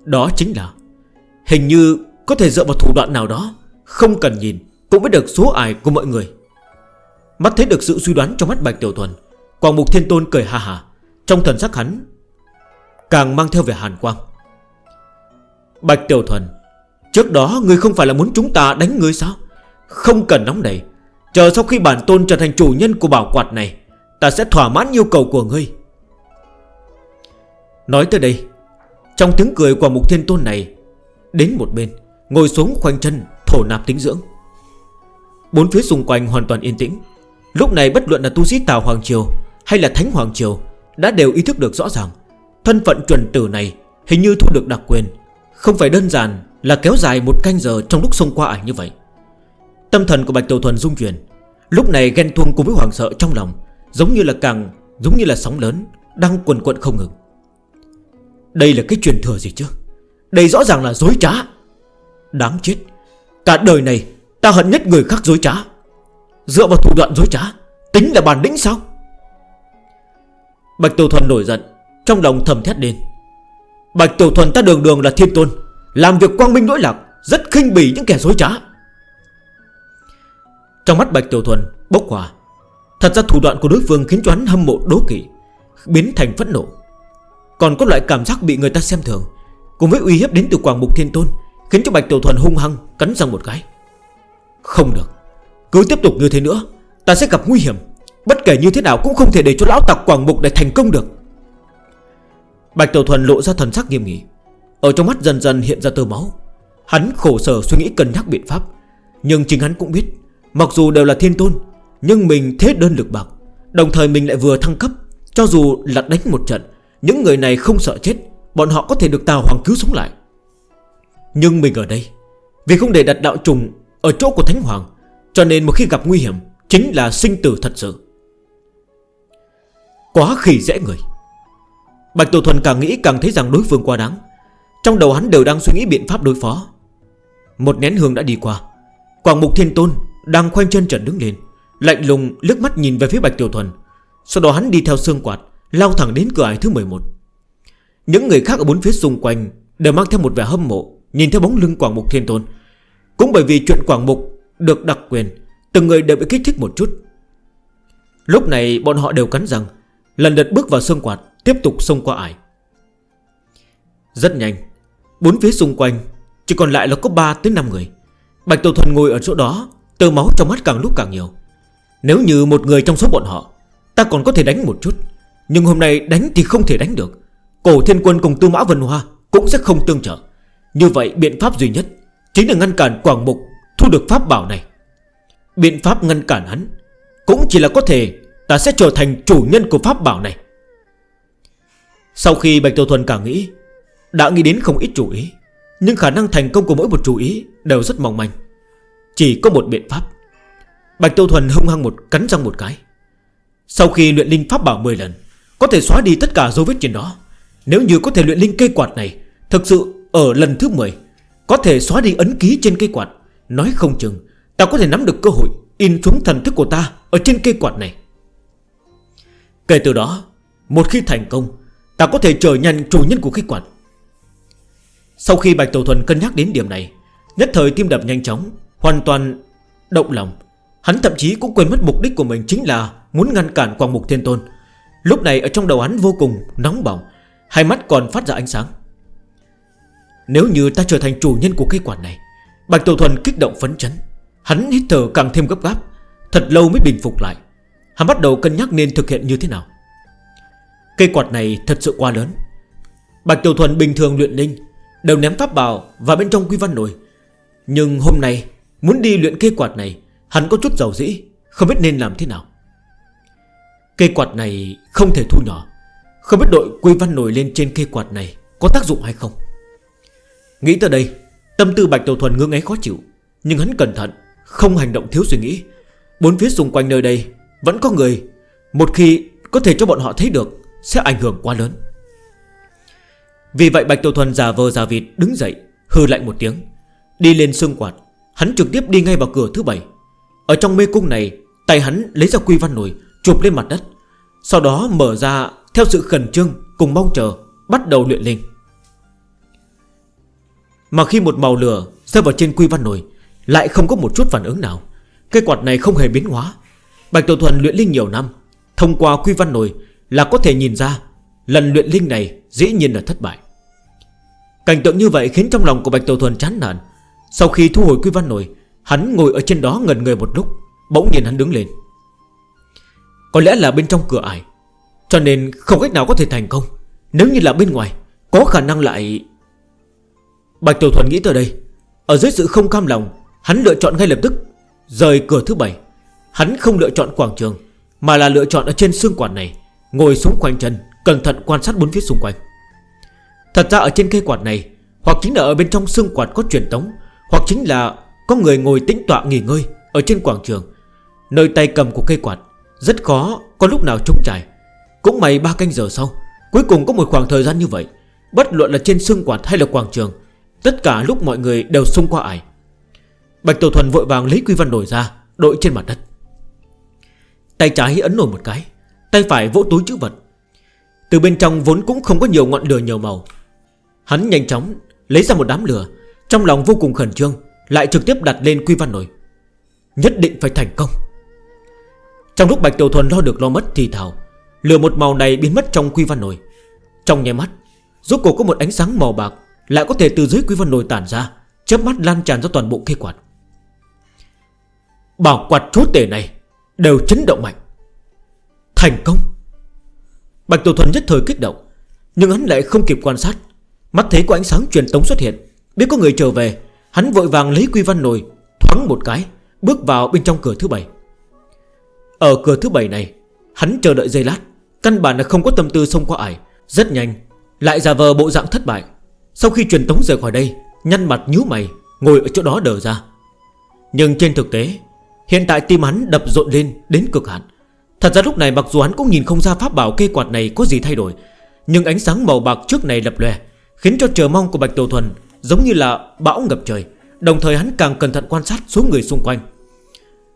Đó chính là Hình như có thể dựa vào thủ đoạn nào đó Không cần nhìn cũng biết được số ải của mọi người. Mắt thấy được sự suy đoán trong mắt Bạch Tiểu Thuần, Quảng Mục Thiên Tôn cười ha ha. Trong thần sắc hắn Càng mang theo về hàn quang. Bạch Tiểu Thuần, Trước đó người không phải là muốn chúng ta đánh người sao? Không cần nóng đầy Chờ sau khi bản tôn trở thành chủ nhân của bảo quạt này, Ta sẽ thỏa mãn yêu cầu của ngươi. Nói tới đây, Trong tiếng cười của mục thiên tôn này, Đến một bên, Ngồi xuống khoanh chân, Thổ nạp tính dưỡng. Bốn phía xung quanh hoàn toàn yên tĩnh. Lúc này bất luận là tu sĩ Tào Hoàng Triều Hay là Thánh Hoàng Triều Đã đều ý thức được rõ ràng, Thân phận chuẩn tử này hình như thu được đặc quyền, Không phải đơn giản là kéo dài một canh giờ Trong lúc xông qua ảnh như vậy. Tâm thần của Bạch Tiểu Thuần dung chuyển, Lúc này ghen tuông cùng với hoàng sợ trong lòng Giống như là càng, Giống như là sóng lớn Đang quần quận không ngừng. Đây là cái truyền thừa gì chứ? Đây rõ ràng là dối trá. Đáng chết. Cả đời này ta hận nhất người khác dối trá. Dựa vào thủ đoạn dối trá Tính là bản lĩnh sao? Bạch Tiểu Thuần nổi giận Trong lòng thầm thét lên: Bạch Tiểu Thuần ta đường đường là thiên tôn Làm việc quang minh lỗi lạc Rất khinh bỉ những kẻ dối trá. Trong mắt Bạch Tiểu Thuần bốc hỏa, Thật ra thủ đoạn của đối phương khiến cho hắn hâm mộ đố kỵ Biến thành phẫn nộ. Còn có loại cảm giác bị người ta xem thường. Cùng với uy hiếp đến từ Quảng Mục Thiên Tôn, Khiến cho Bạch Tiểu Thuần hung hăng, cắn răng một cái. Không được. Cứ tiếp tục như thế nữa, Ta sẽ gặp nguy hiểm. Bất kể như thế nào cũng không thể để cho lão tặc Quảng Mục để thành công được. Bạch Tiểu Thuần lộ ra thần sắc nghiêm nghỉ Ở trong mắt dần dần hiện ra tơ máu. Hắn khổ sở suy nghĩ cân nhắc biện pháp. Nhưng chính hắn cũng biết, Mặc dù đều là thiên tôn, Nhưng mình thế đơn lực bạc. Đồng thời mình lại vừa thăng cấp, Cho dù là đánh một trận những người này không sợ chết, Bọn họ có thể được Tào Hoàng cứu sống lại. Nhưng mình ở đây, Vì không để đặt đạo trùng Ở chỗ của Thánh Hoàng, Cho nên một khi gặp nguy hiểm, Chính là sinh tử thật sự. Quá khỉ dễ người. Bạch Tổ Thuần càng nghĩ càng thấy rằng đối phương quá đáng. Trong đầu hắn đều đang suy nghĩ biện pháp đối phó. Một nén hương đã đi qua. Quảng Mục Thiên Tôn đang khoanh chân trần đứng lên, Lạnh lùng lướt mắt nhìn về phía Bạch Tiểu Thuần. Sau đó hắn đi theo xương quạt Lao thẳng đến cửa ải thứ 11 Những người khác ở bốn phía xung quanh Đều mang theo một vẻ hâm mộ, Nhìn theo bóng lưng Quảng Mục Thiên Tôn. Cũng bởi vì chuyện Quảng Mục được đặc quyền, Từng người đều bị kích thích một chút. Lúc này bọn họ đều cắn răng, Lần lượt bước vào sơn quạt, Tiếp tục xông qua ải. Rất nhanh, Bốn phía xung quanh Chỉ còn lại là có 3 tới 5 người. Bạch Tổ Thuần ngồi ở chỗ đó Tờ máu trong mắt càng lúc càng nhiều. Nếu như một người trong số bọn họ, Ta còn có thể đánh một chút. Nhưng hôm nay đánh thì không thể đánh được. Cổ thiên quân cùng tư mã vân hoa Cũng sẽ không tương trợ. Như vậy biện pháp duy nhất Chính là ngăn cản Quảng Mục thu được pháp bảo này. Biện pháp ngăn cản hắn Cũng chỉ là có thể Ta sẽ trở thành chủ nhân của pháp bảo này. Sau khi Bạch Tiểu Thuần cả nghĩ, Đã nghĩ đến không ít chủ ý, Nhưng khả năng thành công của mỗi một chủ ý Đều rất mong manh. Chỉ có một biện pháp. Bạch Tiêu Thuần hung hăng một, cắn răng một cái. Sau khi luyện linh pháp bảo 10 lần có thể xóa đi tất cả dấu vết trên đó. Nếu như có thể luyện linh cây quạt này, Thực sự ở lần thứ 10 Có thể xóa đi ấn ký trên cây quạt. Nói không chừng, Ta có thể nắm được cơ hội In xuống thần thức của ta Ở trên cây quạt này. Kể từ đó, Một khi thành công, Ta có thể trở nhanh chủ nhân của cây quạt. Sau khi Bạch Tổ Thuần cân nhắc đến điểm này, Nhất thời tim đập nhanh chóng, Hoàn toàn động lòng. Hắn thậm chí cũng quên mất mục đích của mình chính là Muốn ngăn cản Quang Mục Thiên Tôn. Lúc này ở trong đầu hắn vô cùng nóng bỏng, Hai mắt còn phát ra ánh sáng. Nếu như ta trở thành chủ nhân của cây quạt này, Bạch Tổ Thuần kích động phấn chấn. Hắn hít thở càng thêm gấp gáp, Thật lâu mới bình phục lại. Hắn bắt đầu cân nhắc nên thực hiện như thế nào. Cây quạt này thật sự quá lớn. Bạch Tiểu Thuần bình thường luyện linh, Đều ném pháp vào và bên trong quy văn nổi Nhưng hôm nay, Muốn đi luyện cây quạt này, Hắn có chút giàu dĩ, Không biết nên làm thế nào. Cây quạt này không thể thu nhỏ Không biết đội quy văn nổi lên trên cây quạt này Có tác dụng hay không. Nghĩ tới đây, Tâm tư Bạch Tiểu Thuần ngưng ấy khó chịu. Nhưng hắn cẩn thận, Không hành động thiếu suy nghĩ. Bốn phía xung quanh nơi đây Vẫn có người. Một khi có thể cho bọn họ thấy được, Sẽ ảnh hưởng quá lớn. Vì vậy Bạch Tiểu Thuần già vờ già vịt đứng dậy Hư lạnh một tiếng. Đi lên xương quạt, Hắn trực tiếp đi ngay vào cửa thứ bảy. Ở trong mê cung này, Tay hắn lấy ra quy văn nổi Chụp lên mặt đất, Sau đó mở ra theo sự khẩn trương Cùng mong chờ, bắt đầu luyện linh Mà khi một màu lửa rơi vào trên quy văn nồi, Lại không có một chút phản ứng nào. Cây quạt này không hề biến hóa. Bạch Tổ Thuần luyện linh nhiều năm, Thông qua quy văn nồi là có thể nhìn ra Lần luyện linh này dĩ nhiên là thất bại. Cảnh tượng như vậy khiến trong lòng của Bạch Tổ Thuần chán nản. Sau khi thu hồi quy văn nồi, Hắn ngồi ở trên đó ngần người một lúc, Bỗng nhiên hắn đứng lên. Có lẽ là bên trong cửa ải. Cho nên không cách nào có thể thành công. Nếu như là bên ngoài, Có khả năng lại Bạch Tiểu Thuần nghĩ tới đây. Ở dưới sự không cam lòng, Hắn lựa chọn ngay lập tức Rời cửa thứ bảy. Hắn không lựa chọn quảng trường, Mà là lựa chọn ở trên xương quạt này, Ngồi xuống quanh chân, Cẩn thận quan sát bốn phía xung quanh. Thật ra ở trên cây quạt này, Hoặc chính là ở bên trong xương quạt có truyền tống, Hoặc chính là có người ngồi tĩnh tọa nghỉ ngơi Ở trên quảng trường, Nơi tay cầm của cây quạt. Rất khó, có lúc nào trống trải. Cũng may 3 canh giờ sau, Cuối cùng có một khoảng thời gian như vậy. Bất luận là trên sương quạt hay là quảng trường, Tất cả lúc mọi người đều xông qua ải. Bạch Tổ Thuần vội vàng lấy quy văn đổi ra, Đội trên mặt đất. Tay trái ấn nổi một cái, Tay phải vỗ túi chữ vật. Từ bên trong vốn cũng không có nhiều ngọn lửa nhiều màu. Hắn nhanh chóng lấy ra một đám lửa, Trong lòng vô cùng khẩn trương, Lại trực tiếp đặt lên quy văn nổi. Nhất định phải thành công. Trong lúc Bạch Tiểu Thuần lo được lo mất thì thảo Lửa một màu này biến mất trong quy văn nồi. Trong nhé mắt, Rốt cuộc có một ánh sáng màu bạc Lại có thể từ dưới quy văn nồi tản ra, Chớp mắt lan tràn ra toàn bộ cây quạt. Bảo quạt chúa tể này Đều chấn động mạnh. Thành công! Bạch Tiểu Thuần nhất thời kích động, Nhưng hắn lại không kịp quan sát. Mắt thấy có ánh sáng truyền tống xuất hiện, Biết có người trở về, Hắn vội vàng lấy quy văn nồi, Thoáng một cái, Bước vào bên trong cửa thứ bảy. Ở cửa thứ bảy này, Hắn chờ đợi giây lát. Căn bản là không có tâm tư xông qua ải Rất nhanh, Lại giả vờ bộ dạng thất bại. Sau khi truyền tống rời khỏi đây, Nhăn mặt nhú mày, Ngồi ở chỗ đó đờ ra. Nhưng trên thực tế, Hiện tại tim hắn đập rộn lên đến cực hạn. Thật ra lúc này mặc dù hắn cũng nhìn không ra pháp bảo kê quạt này có gì thay đổi, Nhưng ánh sáng màu bạc trước này lập lè Khiến cho chờ mong của Bạch Tiểu Thuần Giống như là bão ngập trời. Đồng thời hắn càng cẩn thận quan sát số người xung quanh.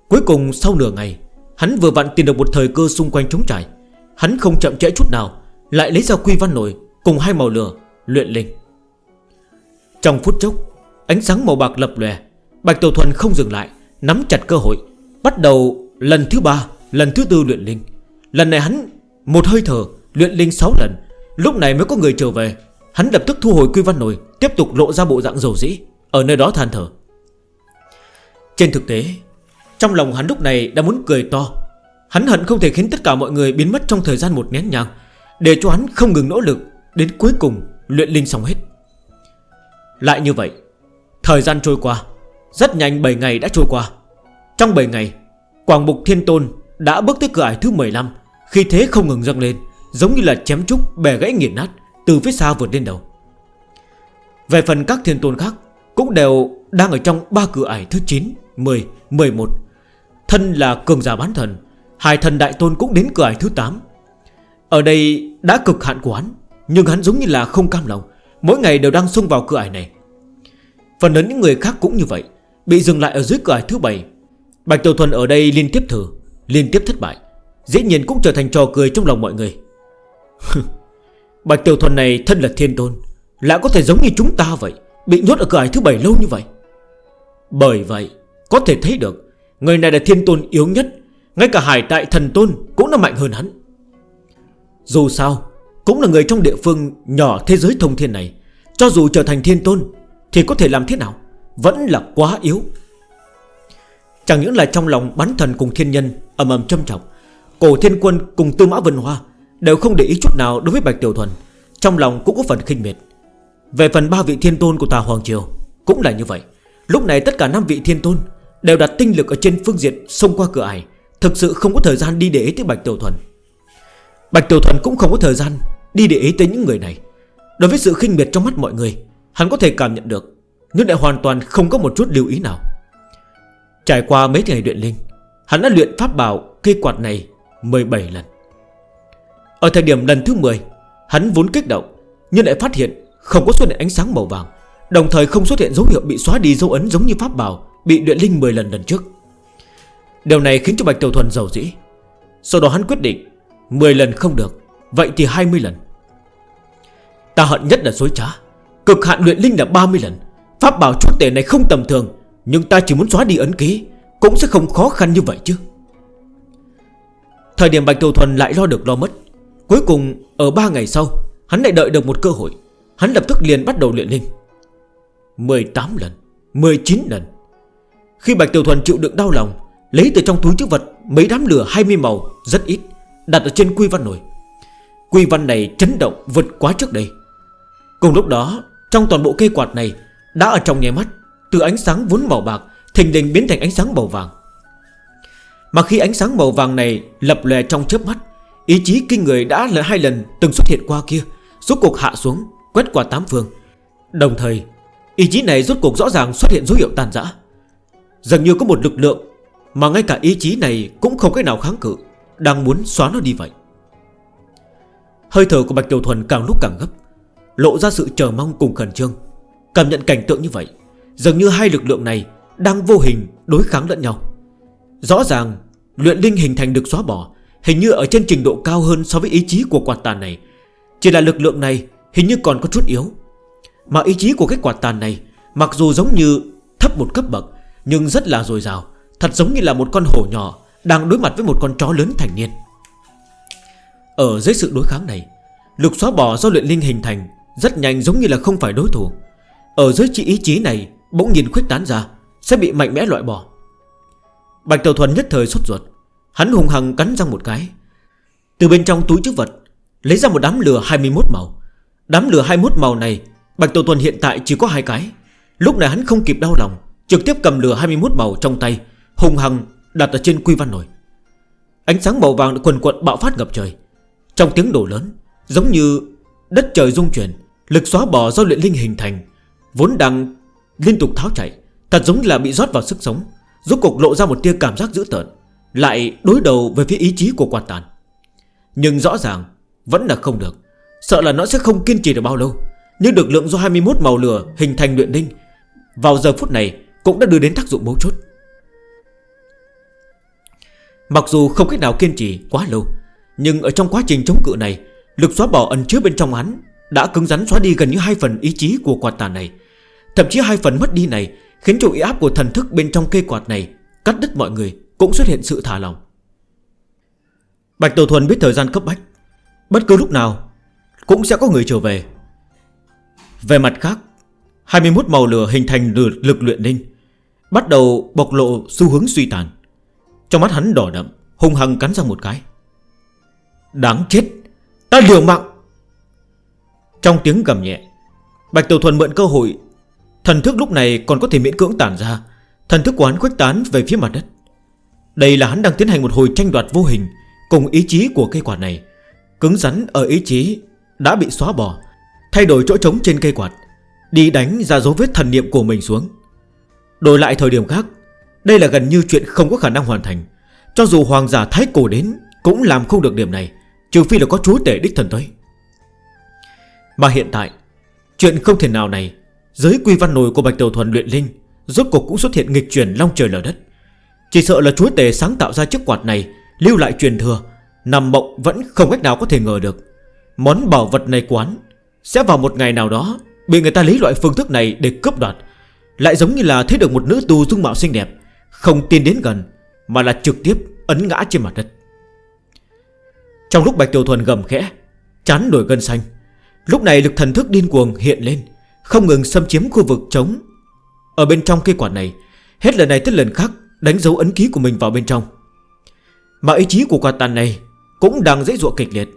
Cuối cùng sau nửa ngày Hắn vừa vặn tìm được một thời cơ xung quanh trống trải. Hắn không chậm trễ chút nào Lại lấy ra quy văn nổi Cùng hai màu lửa luyện linh. Trong phút chốc Ánh sáng màu bạc lập lè, Bạch Tiểu Thuần không dừng lại Nắm chặt cơ hội Bắt đầu lần thứ ba Lần thứ tư luyện linh. Lần này hắn một hơi thở Luyện linh 6 lần. Lúc này mới có người trở về. Hắn lập tức thu hồi quy văn nổi Tiếp tục lộ ra bộ dạng dầu dĩ Ở nơi đó than thở. Trên thực tế trong lòng hắn lúc này đã muốn cười to. Hắn hận không thể khiến tất cả mọi người biến mất trong thời gian một nén nhàng Để cho hắn không ngừng nỗ lực Đến cuối cùng luyện linh xong hết. Lại như vậy Thời gian trôi qua Rất nhanh 7 ngày đã trôi qua. Trong 7 ngày Quảng Mục Thiên Tôn đã bước tới cửa ải thứ 15 Khi thế không ngừng dâng lên Giống như là chém trúc bè gãy nghiền nát Từ phía xa vượt lên đầu. Về phần các thiên tôn khác Cũng đều đang ở trong ba cửa ải thứ 9, 10, 11 Thân là cường giả bán thần, hai thần đại tôn cũng đến cửa thứ 8 Ở đây đã cực hạn của hắn, Nhưng hắn giống như là không cam lòng, Mỗi ngày đều đang xông vào cửa ải này. Phần lớn những người khác cũng như vậy, Bị dừng lại ở dưới cửa ải thứ 7 Bạch Tiểu Thuần ở đây liên tiếp thử, Liên tiếp thất bại, Dĩ nhiên cũng trở thành trò cười trong lòng mọi người. Bạch Tiểu Thuần này thân là thiên tôn, Lại có thể giống như chúng ta vậy, Bị nhốt ở cửa ải thứ 7 lâu như vậy? Bởi vậy, có thể thấy được Người này là thiên tôn yếu nhất. Ngay cả hải tại thần tôn cũng là mạnh hơn hắn. Dù sao, Cũng là người trong địa phương nhỏ thế giới thông thiên này. Cho dù trở thành thiên tôn, Thì có thể làm thế nào? Vẫn là quá yếu. Chẳng những là trong lòng bắn thần cùng thiên nhân Ẩm ẩm châm trọng Cổ thiên quân cùng tư mã vân hoa Đều không để ý chút nào đối với Bạch Tiểu Thuần. Trong lòng cũng có phần khinh mệt. Về phần ba vị thiên tôn của tà Hoàng Triều Cũng là như vậy. Lúc này tất cả năm vị thiên tôn Đều đặt tinh lực ở trên phương diện Xông qua cửa ải. Thực sự không có thời gian đi để ý tới Bạch Tiểu Thuần. Bạch Tiểu Thuần cũng không có thời gian Đi để ý tới những người này. Đối với sự khinh miệt trong mắt mọi người, Hắn có thể cảm nhận được, Nhưng lại hoàn toàn không có một chút lưu ý nào. Trải qua mấy ngày luyện linh, Hắn đã luyện pháp bảo cây quạt này 17 lần. Ở thời điểm lần thứ 10 Hắn vốn kích động, Nhưng lại phát hiện không có xuất hiện ánh sáng màu vàng, Đồng thời không xuất hiện dấu hiệu bị xóa đi dấu ấn giống như pháp bảo. Bị luyện linh 10 lần lần trước. Điều này khiến cho Bạch Tiểu Thuần giàu dĩ. Sau đó hắn quyết định 10 lần không được, Vậy thì 20 lần. Ta hận nhất là dối trá. Cực hạn luyện linh là 30 lần. Pháp bảo chút tệ này không tầm thường, Nhưng ta chỉ muốn xóa đi ấn ký, Cũng sẽ không khó khăn như vậy chứ. Thời điểm Bạch Tiểu Thuần lại lo được lo mất, Cuối cùng ở 3 ngày sau, Hắn lại đợi được một cơ hội. Hắn lập tức liền bắt đầu luyện linh. 18 lần 19 lần khi Bạch Tiểu Thuần chịu đựng đau lòng, Lấy từ trong túi chữ vật Mấy đám lửa 20 màu, rất ít, Đặt ở trên quy văn nổi. Quy văn này chấn động vượt quá trước đây. Cùng lúc đó, Trong toàn bộ cây quạt này Đã ở trong nhé mắt, Từ ánh sáng vốn màu bạc Thình đình biến thành ánh sáng màu vàng. Mà khi ánh sáng màu vàng này Lập lè trong chớp mắt, Ý chí kinh người đã lỡ hai lần từng xuất hiện qua kia, Rốt cuộc hạ xuống, Quét qua tám phương. Đồng thời, Ý chí này rốt cuộc rõ ràng xuất hiện dấu hiệu tàn giã Dường như có một lực lượng Mà ngay cả ý chí này cũng không cách nào kháng cự, Đang muốn xóa nó đi vậy. Hơi thở của Bạch Tiểu Thuần càng lúc càng gấp, Lộ ra sự chờ mong cùng khẩn trương. Cảm nhận cảnh tượng như vậy, Dường như hai lực lượng này Đang vô hình đối kháng lẫn nhau. Rõ ràng, luyện linh hình thành được xóa bỏ, Hình như ở trên trình độ cao hơn so với ý chí của quạt tàn này. Chỉ là lực lượng này hình như còn có chút yếu. Mà ý chí của cái quạt tàn này, Mặc dù giống như thấp một cấp bậc nhưng rất là dồi dào, Thật giống như là một con hổ nhỏ Đang đối mặt với một con chó lớn thành niên. Ở dưới sự đối kháng này Lực xóa bỏ do luyện linh hình thành Rất nhanh giống như là không phải đối thủ. Ở dưới chỉ ý chí này, Bỗng nhìn khuếch tán ra, Sẽ bị mạnh mẽ loại bỏ. Bạch Tiểu Thuần nhất thời xuất ruột, Hắn hùng hằng cắn răng một cái. Từ bên trong túi chức vật, Lấy ra một đám lửa 21 màu. Đám lửa 21 màu này, Bạch Tiểu Thuần hiện tại chỉ có hai cái. Lúc này hắn không kịp đau lòng Trực tiếp cầm lửa 21 màu trong tay Hùng hằng đặt ở trên quy văn nổi. Ánh sáng màu vàng quần quận bạo phát ngập trời. Trong tiếng đổ lớn, Giống như đất trời rung chuyển, Lực xóa bỏ do luyện linh hình thành, Vốn đang liên tục tháo chạy, Thật giống là bị rót vào sức sống, Rốt cục lộ ra một tia cảm giác dữ tợn, Lại đối đầu với phía ý chí của quan tàn. Nhưng rõ ràng, Vẫn là không được. Sợ là nó sẽ không kiên trì được bao lâu. Nhưng được lượng do 21 màu lửa hình thành luyện linh, Vào giờ phút này cũng đã đưa đến tác dụng mấu chốt. Mặc dù không cách nào kiên trì quá lâu, Nhưng ở trong quá trình chống cự này, Lực xóa bỏ ẩn chứa bên trong hắn Đã cứng rắn xóa đi gần như hai phần ý chí của quạt tà này. Thậm chí hai phần mất đi này Khiến chủ ý áp của thần thức bên trong cây quạt này Cắt đứt mọi người Cũng xuất hiện sự thả lòng Bạch Tổ Thuần biết thời gian cấp bách, Bất cứ lúc nào Cũng sẽ có người trở về. Về mặt khác 21 màu lửa hình thành lực, lực luyện linh Bắt đầu bộc lộ xu hướng suy tàn. Trong mắt hắn đỏ đậm Hùng hăng cắn ra một cái. Đáng chết Ta liều mạng. Trong tiếng gầm nhẹ Bạch Tiểu Thuần mượn cơ hội Thần thức lúc này còn có thể miễn cưỡng tản ra Thần thức quán khuếch tán về phía mặt đất. Đây là hắn đang tiến hành một hồi tranh đoạt vô hình Cùng ý chí của cây quạt này Cứng rắn ở ý chí Đã bị xóa bỏ Thay đổi chỗ trống trên cây quạt. Đi đánh ra dấu vết thần niệm của mình xuống. Đổi lại thời điểm khác, Đây là gần như chuyện không có khả năng hoàn thành. Cho dù hoàng giả thái cổ đến, Cũng làm không được điểm này, Trừ phi là có chúa tể đích thần tới. Mà hiện tại, Chuyện không thể nào này Giới quy văn nồi của Bạch Tiểu Thuần luyện linh, Rốt cuộc cũng xuất hiện nghịch chuyển long trời lở đất. Chỉ sợ là chúa tể sáng tạo ra chiếc quạt này, Lưu lại truyền thừa, Nằm mộng vẫn không cách nào có thể ngờ được. Món bảo vật này quán, Sẽ vào một ngày nào đó Bị người ta lấy loại phương thức này để cướp đoạt, Lại giống như là thấy được một nữ tu dung mạo xinh đẹp, Không tiến đến gần, Mà là trực tiếp ấn ngã trên mặt đất. Trong lúc Bạch Tiểu Thuần gầm khẽ, Chán nổi gân xanh, Lúc này lực thần thức điên cuồng hiện lên, Không ngừng xâm chiếm khu vực trống. Ở bên trong cây quạt này, Hết lần này tới lần khác Đánh dấu ấn ký của mình vào bên trong. Mà ý chí của quạt tàn này Cũng đang dễ dụa kịch liệt,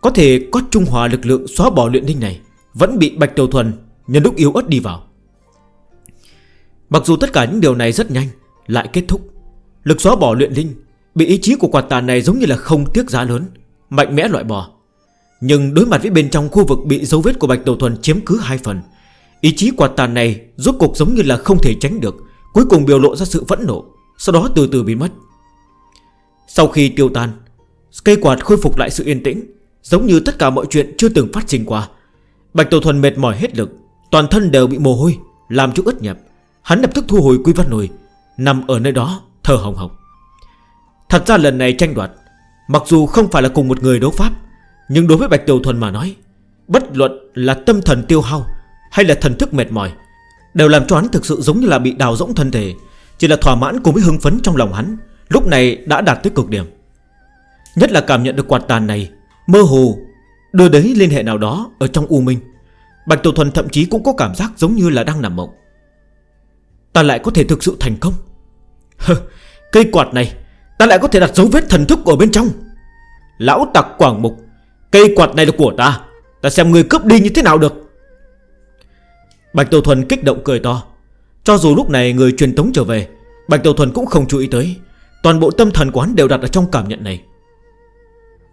Có thể có trung hòa lực lượng xóa bỏ luyện ninh này. Vẫn bị Bạch Tiểu Thuần, nhân lúc yếu ớt đi vào. Mặc dù tất cả những điều này rất nhanh, Lại kết thúc. Lực xóa bỏ luyện linh, Bị ý chí của quạt tàn này giống như là không tiếc giá lớn, Mạnh mẽ loại bỏ. Nhưng đối mặt với bên trong khu vực bị dấu vết của Bạch Tiểu Thuần chiếm cứ hai phần, Ý chí quạt tàn này rốt cuộc giống như là không thể tránh được, Cuối cùng biểu lộ ra sự vẫn nộ, Sau đó từ từ biến mất. Sau khi tiêu tan, Cây quạt khôi phục lại sự yên tĩnh, Giống như tất cả mọi chuyện chưa từng phát sinh qua Bạch Tổ Thuần mệt mỏi hết lực, Toàn thân đều bị mồ hôi, Làm chút ướt nhập Hắn lập tức thu hồi quy văn nồi, Nằm ở nơi đó, thở hồng hồng Thật ra lần này tranh đoạt, Mặc dù không phải là cùng một người đấu pháp, Nhưng đối với Bạch Tiểu Thuần mà nói, Bất luận là tâm thần tiêu hao Hay là thần thức mệt mỏi, Đều làm cho hắn thực sự giống như là bị đào rỗng thân thể, Chỉ là thỏa mãn cùng với hưng phấn trong lòng hắn, Lúc này đã đạt tới cực điểm. Nhất là cảm nhận được quạt tàn này, Mơ hồ Đưa đấy liên hệ nào đó Ở trong U Minh. Bạch Tổ Thuần thậm chí cũng có cảm giác giống như là đang nằm mộng. Ta lại có thể thực sự thành công. Cây quạt này, Ta lại có thể đặt dấu vết thần thức ở bên trong. Lão tặc quảng mục, Cây quạt này là của ta. Ta xem người cướp đi như thế nào được. Bạch Tổ Thuần kích động cười to. Cho dù lúc này người truyền tống trở về, Bạch Tổ Thuần cũng không chú ý tới. Toàn bộ tâm thần quán đều đặt ở trong cảm nhận này.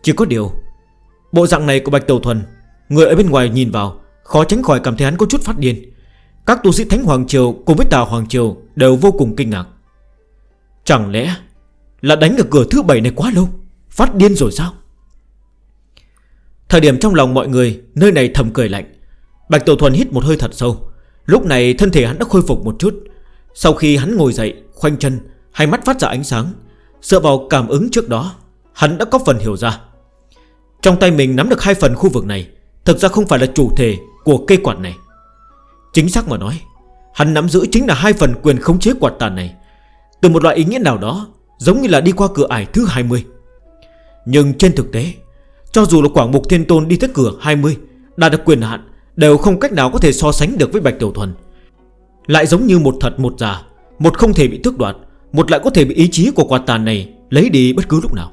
Chỉ có điều Bộ dạng này của Bạch Tàu Thuần Người ở bên ngoài nhìn vào Khó tránh khỏi cảm thấy hắn có chút phát điên. Các tu sĩ Thánh Hoàng Triều cùng với Tà Hoàng Triều Đều vô cùng kinh ngạc. Chẳng lẽ là đánh ở cửa thứ bảy này quá lâu Phát điên rồi sao? Thời điểm trong lòng mọi người Nơi này thầm cười lạnh. Bạch Tổ Thuần hít một hơi thật sâu. Lúc này thân thể hắn đã khôi phục một chút. Sau khi hắn ngồi dậy, khoanh chân Hai mắt phát ra ánh sáng. Dựa vào cảm ứng trước đó Hắn đã có phần hiểu ra. Trong tay mình nắm được hai phần khu vực này, Thực ra không phải là chủ thể của cây quạt này. Chính xác mà nói, Hắn nắm giữ chính là hai phần quyền khống chế quạt tàn này. Từ một loại ý nghĩa nào đó, Giống như là đi qua cửa ải thứ 20 Nhưng trên thực tế, Cho dù là quảng mục thiên tôn đi tới cửa 20 Đạt được quyền hạn, Đều không cách nào có thể so sánh được với Bạch Tiểu Thuần. Lại giống như một thật một giả, Một không thể bị tước đoạt, Một lại có thể bị ý chí của quạt tàn này Lấy đi bất cứ lúc nào.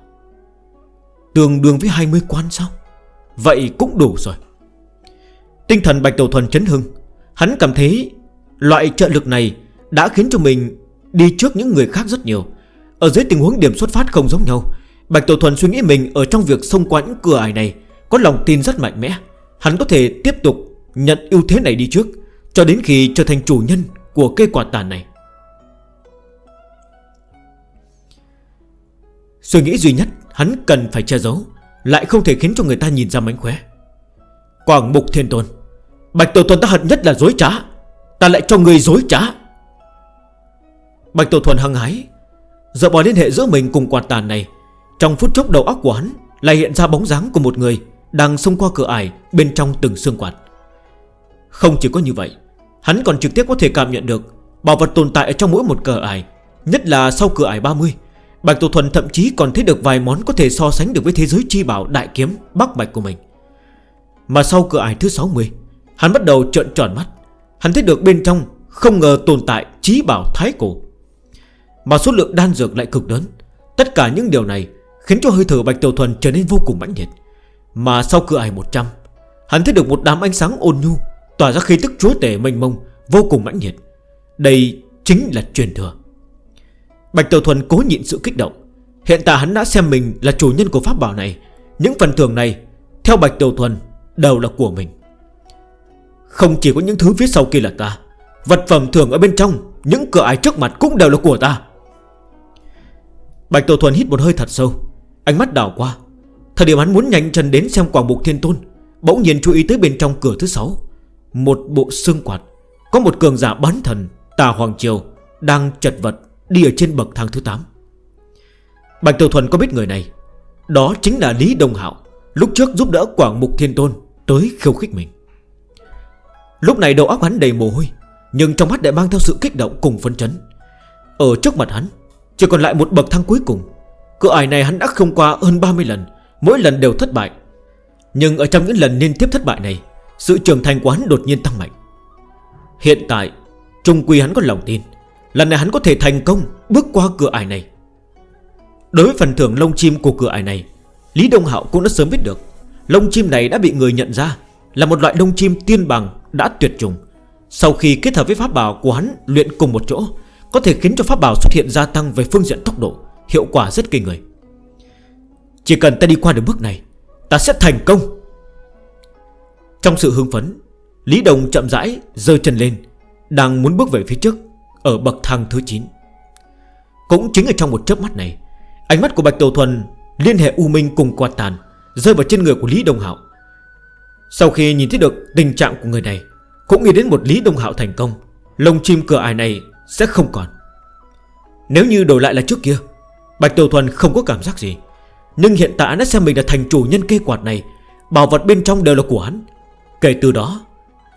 Tương đương với 20 quan sao? Vậy cũng đủ rồi. Tinh thần Bạch tổ Thuần chấn hưng. Hắn cảm thấy loại trợ lực này Đã khiến cho mình đi trước những người khác rất nhiều. Ở dưới tình huống điểm xuất phát không giống nhau, Bạch Tổ Thuần suy nghĩ mình ở trong việc xông qua những cửa ải này Có lòng tin rất mạnh mẽ. Hắn có thể tiếp tục nhận ưu thế này đi trước, Cho đến khi trở thành chủ nhân của cây quả tàn này. Suy nghĩ duy nhất. Hắn cần phải che giấu, Lại không thể khiến cho người ta nhìn ra mánh khóe. Quảng mục thiên tôn, Bạch Tổ Thuần ta hận nhất là dối trá, Ta lại cho người dối trá. Bạch Tổ Thuần hăng hái Giờ bỏ liên hệ giữa mình cùng quạt tàn này. Trong phút chốc đầu óc của hắn Lại hiện ra bóng dáng của một người Đang xông qua cửa ải bên trong từng xương quạt. Không chỉ có như vậy, Hắn còn trực tiếp có thể cảm nhận được Bảo vật tồn tại ở trong mỗi một cửa ải, Nhất là sau cửa ải 30 Bạch Tổ Thuần thậm chí còn thấy được vài món có thể so sánh được với thế giới chi bảo đại kiếm bắc bạch của mình. Mà sau cửa ải thứ 60 Hắn bắt đầu trợn tròn mắt. Hắn thấy được bên trong không ngờ tồn tại trí bảo thái cổ. Mà số lượng đan dược lại cực lớn. Tất cả những điều này khiến cho hơi thở Bạch Tiểu Thuần trở nên vô cùng mãnh liệt. Mà sau cửa ải 100 Hắn thấy được một đám ánh sáng ôn nhu, Tỏa ra khí tức chúa tể mênh mông, Vô cùng mãnh liệt. Đây chính là truyền thừa. Bạch Tiểu Thuần cố nhịn sự kích động. Hiện tại hắn đã xem mình là chủ nhân của pháp bảo này. Những phần thưởng này, Theo Bạch Tiểu Thuần, đều là của mình. Không chỉ có những thứ phía sau kia là ta, Vật phẩm thưởng ở bên trong, Những cửa ải trước mặt cũng đều là của ta. Bạch Tiểu Thuần hít một hơi thật sâu, Ánh mắt đảo qua. Thời điểm hắn muốn nhanh chân đến xem quảng mục thiên tôn, Bỗng nhiên chú ý tới bên trong cửa thứ 6 Một bộ xương quạt, Có một cường giả bán thần, Tà Hoàng Triều, Đang chật vật. Đi ở trên bậc thang thứ 8 Bạch Tiểu Thuần có biết người này? Đó chính là Lý Đông Hạo, Lúc trước giúp đỡ Quảng Mục Thiên Tôn Tới khiêu khích mình. Lúc này đầu óc hắn đầy mồ hôi, Nhưng trong mắt lại mang theo sự kích động cùng phấn chấn. Ở trước mặt hắn, Chỉ còn lại một bậc thang cuối cùng. Cửa ải này hắn đã không qua hơn 30 lần, Mỗi lần đều thất bại. Nhưng ở trong những lần liên tiếp thất bại này, Sự trưởng thành của hắn đột nhiên tăng mạnh. Hiện tại, Trung Quy hắn có lòng tin Lần này hắn có thể thành công Bước qua cửa ải này. Đối với phần thưởng lông chim của cửa ải này, Lý Đông Hạo cũng đã sớm biết được, Lông chim này đã bị người nhận ra Là một loại lông chim tiên bằng đã tuyệt chủng. Sau khi kết hợp với pháp bảo của hắn Luyện cùng một chỗ, Có thể khiến cho pháp bảo xuất hiện gia tăng về phương diện tốc độ, Hiệu quả rất kinh người. Chỉ cần ta đi qua được bước này, Ta sẽ thành công. Trong sự hưng phấn, Lý Đông chậm rãi rơi chân lên, Đang muốn bước về phía trước. Ở bậc thang thứ 9 Cũng chính ở trong một chớp mắt này, Ánh mắt của Bạch Tiểu Thuần liên hệ U Minh cùng quạt tàn, Rơi vào trên người của Lý Đông Hạo. Sau khi nhìn thấy được tình trạng của người này, Cũng nghĩ đến một Lý Đông Hạo thành công, Lông chim cửa ải này sẽ không còn. Nếu như đổi lại là trước kia, Bạch Tiểu Thuần không có cảm giác gì, Nhưng hiện tại nó xem mình là thành chủ nhân cây quạt này, Bảo vật bên trong đều là của hắn. Kể từ đó,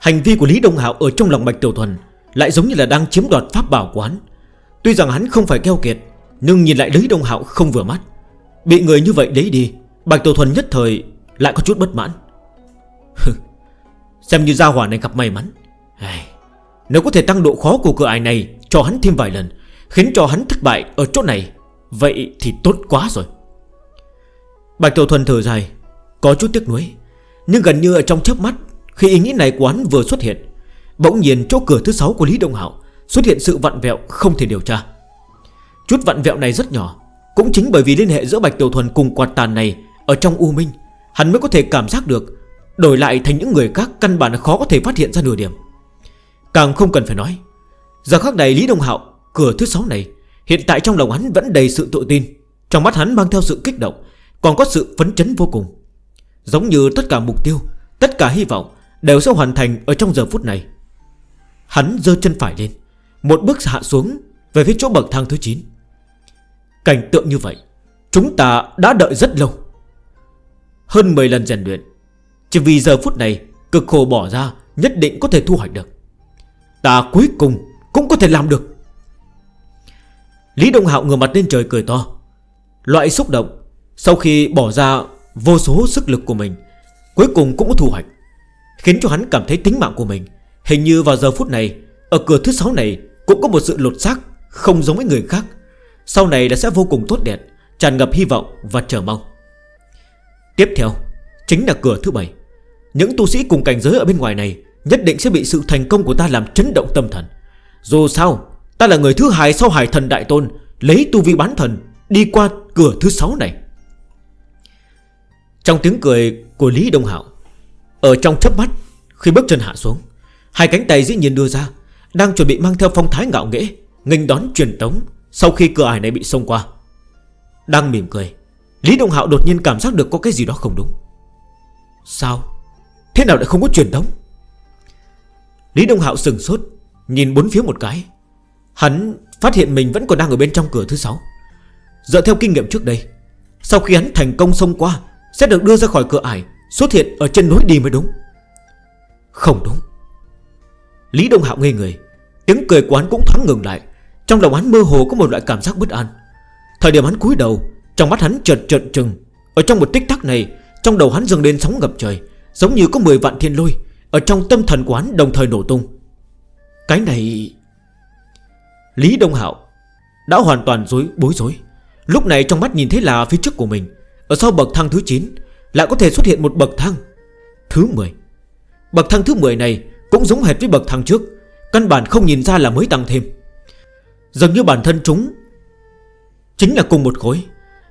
Hành vi của Lý Đông Hạo ở trong lòng Bạch Tiểu Thuần lại giống như là đang chiếm đoạt pháp bảo quán, Tuy rằng hắn không phải keo kiệt Nhưng nhìn lại Lý Đông Hạo không vừa mắt. Bị người như vậy lấy đi Bạch Tổ Thuần nhất thời lại có chút bất mãn. Xem như gia hỏa này gặp may mắn. Nếu có thể tăng độ khó của cửa ải này Cho hắn thêm vài lần Khiến cho hắn thất bại ở chỗ này Vậy thì tốt quá rồi. Bạch Tổ Thuần thở dài Có chút tiếc nuối Nhưng gần như ở trong chớp mắt Khi ý nghĩ này của hắn vừa xuất hiện Bỗng nhiên chỗ cửa thứ 6 của Lý Đông Hảo Xuất hiện sự vặn vẹo không thể điều tra. Chút vặn vẹo này rất nhỏ, Cũng chính bởi vì liên hệ giữa Bạch Tiểu Thuần cùng quạt tàn này Ở trong U Minh, Hắn mới có thể cảm giác được, Đổi lại thành những người khác căn bản khó có thể phát hiện ra nửa điểm. Càng không cần phải nói, Giờ khác này Lý Đông Hạo, Cửa thứ 6 này, Hiện tại trong lòng hắn vẫn đầy sự tự tin, Trong mắt hắn mang theo sự kích động, Còn có sự phấn chấn vô cùng. Giống như tất cả mục tiêu, Tất cả hy vọng Đều sẽ hoàn thành ở trong giờ phút này. Hắn dơ chân phải lên, Một bước hạ xuống về phía chỗ bậc thang thứ 9 Cảnh tượng như vậy, Chúng ta đã đợi rất lâu. Hơn 10 lần rèn luyện, Chỉ vì giờ phút này Cực khổ bỏ ra nhất định có thể thu hoạch được. Ta cuối cùng cũng có thể làm được. Lý Đông Hạo ngừa mặt lên trời cười to. Loại xúc động Sau khi bỏ ra vô số sức lực của mình, Cuối cùng cũng có thu hoạch, Khiến cho hắn cảm thấy tính mạng của mình Hình như vào giờ phút này, Ở cửa thứ 6 này cũng có một sự lột xác Không giống với người khác. Sau này đã sẽ vô cùng tốt đẹp, Tràn ngập hy vọng và chờ mong. Tiếp theo, Chính là cửa thứ 7 Những tu sĩ cùng cảnh giới ở bên ngoài này Nhất định sẽ bị sự thành công của ta làm chấn động tâm thần. Dù sao, Ta là người thứ hai sau hải thần đại tôn, Lấy tu vi bán thần, Đi qua cửa thứ 6 này. Trong tiếng cười của Lý Đông Hảo Ở trong chấp mắt, Khi bước chân hạ xuống Hai cánh tay dĩ nhiên đưa ra, Đang chuẩn bị mang theo phong thái ngạo nghễ Ngành đón truyền tống Sau khi cửa ải này bị xông qua. Đang mỉm cười, Lý Đông Hạo đột nhiên cảm giác được có cái gì đó không đúng. Sao? Thế nào lại không có truyền tống? Lý Đông Hạo sừng sốt, Nhìn bốn phía một cái. Hắn phát hiện mình vẫn còn đang ở bên trong cửa thứ 6 Dựa theo kinh nghiệm trước đây, Sau khi hắn thành công xông qua, Sẽ được đưa ra khỏi cửa ải, Xuất hiện ở trên núi đi mới đúng. Không đúng. Lý Đông Hạo ngây người. Tiếng cười của hắn cũng thoáng ngừng lại. Trong lòng hắn mơ hồ có một loại cảm giác bất an. Thời điểm hắn cúi đầu, Trong mắt hắn trợt trợt trừng. Ở trong một tích tắc này, Trong đầu hắn dâng lên sóng ngập trời, Giống như có 10 vạn thiên lôi. Ở trong tâm thần của hắn đồng thời nổ tung. Cái này Lý Đông Hạo Đã hoàn toàn dối bối rối. Lúc này trong mắt nhìn thấy là phía trước của mình. Ở sau bậc thang thứ 9 Lại có thể xuất hiện một bậc thang Thứ 10 Bậc thang thứ 10 này cũng giống hệt với bậc thang trước Căn bản không nhìn ra là mới tăng thêm. Dường như bản thân chúng Chính là cùng một khối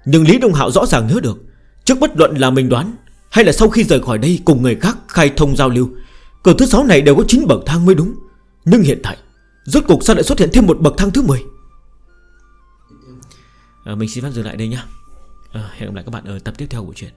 Nhưng Lý Đông Hạo rõ ràng nhớ được Trước bất luận là mình đoán Hay là sau khi rời khỏi đây cùng người khác khai thông giao lưu Cửa thứ 6 này đều có 9 bậc thang mới đúng. Nhưng hiện tại Rốt cuộc sao lại xuất hiện thêm một bậc thang thứ 10 à, ờ, Mình xin phép dừng lại đây nhé ờ, Hẹn gặp lại các bạn ở tập tiếp theo của chuyện.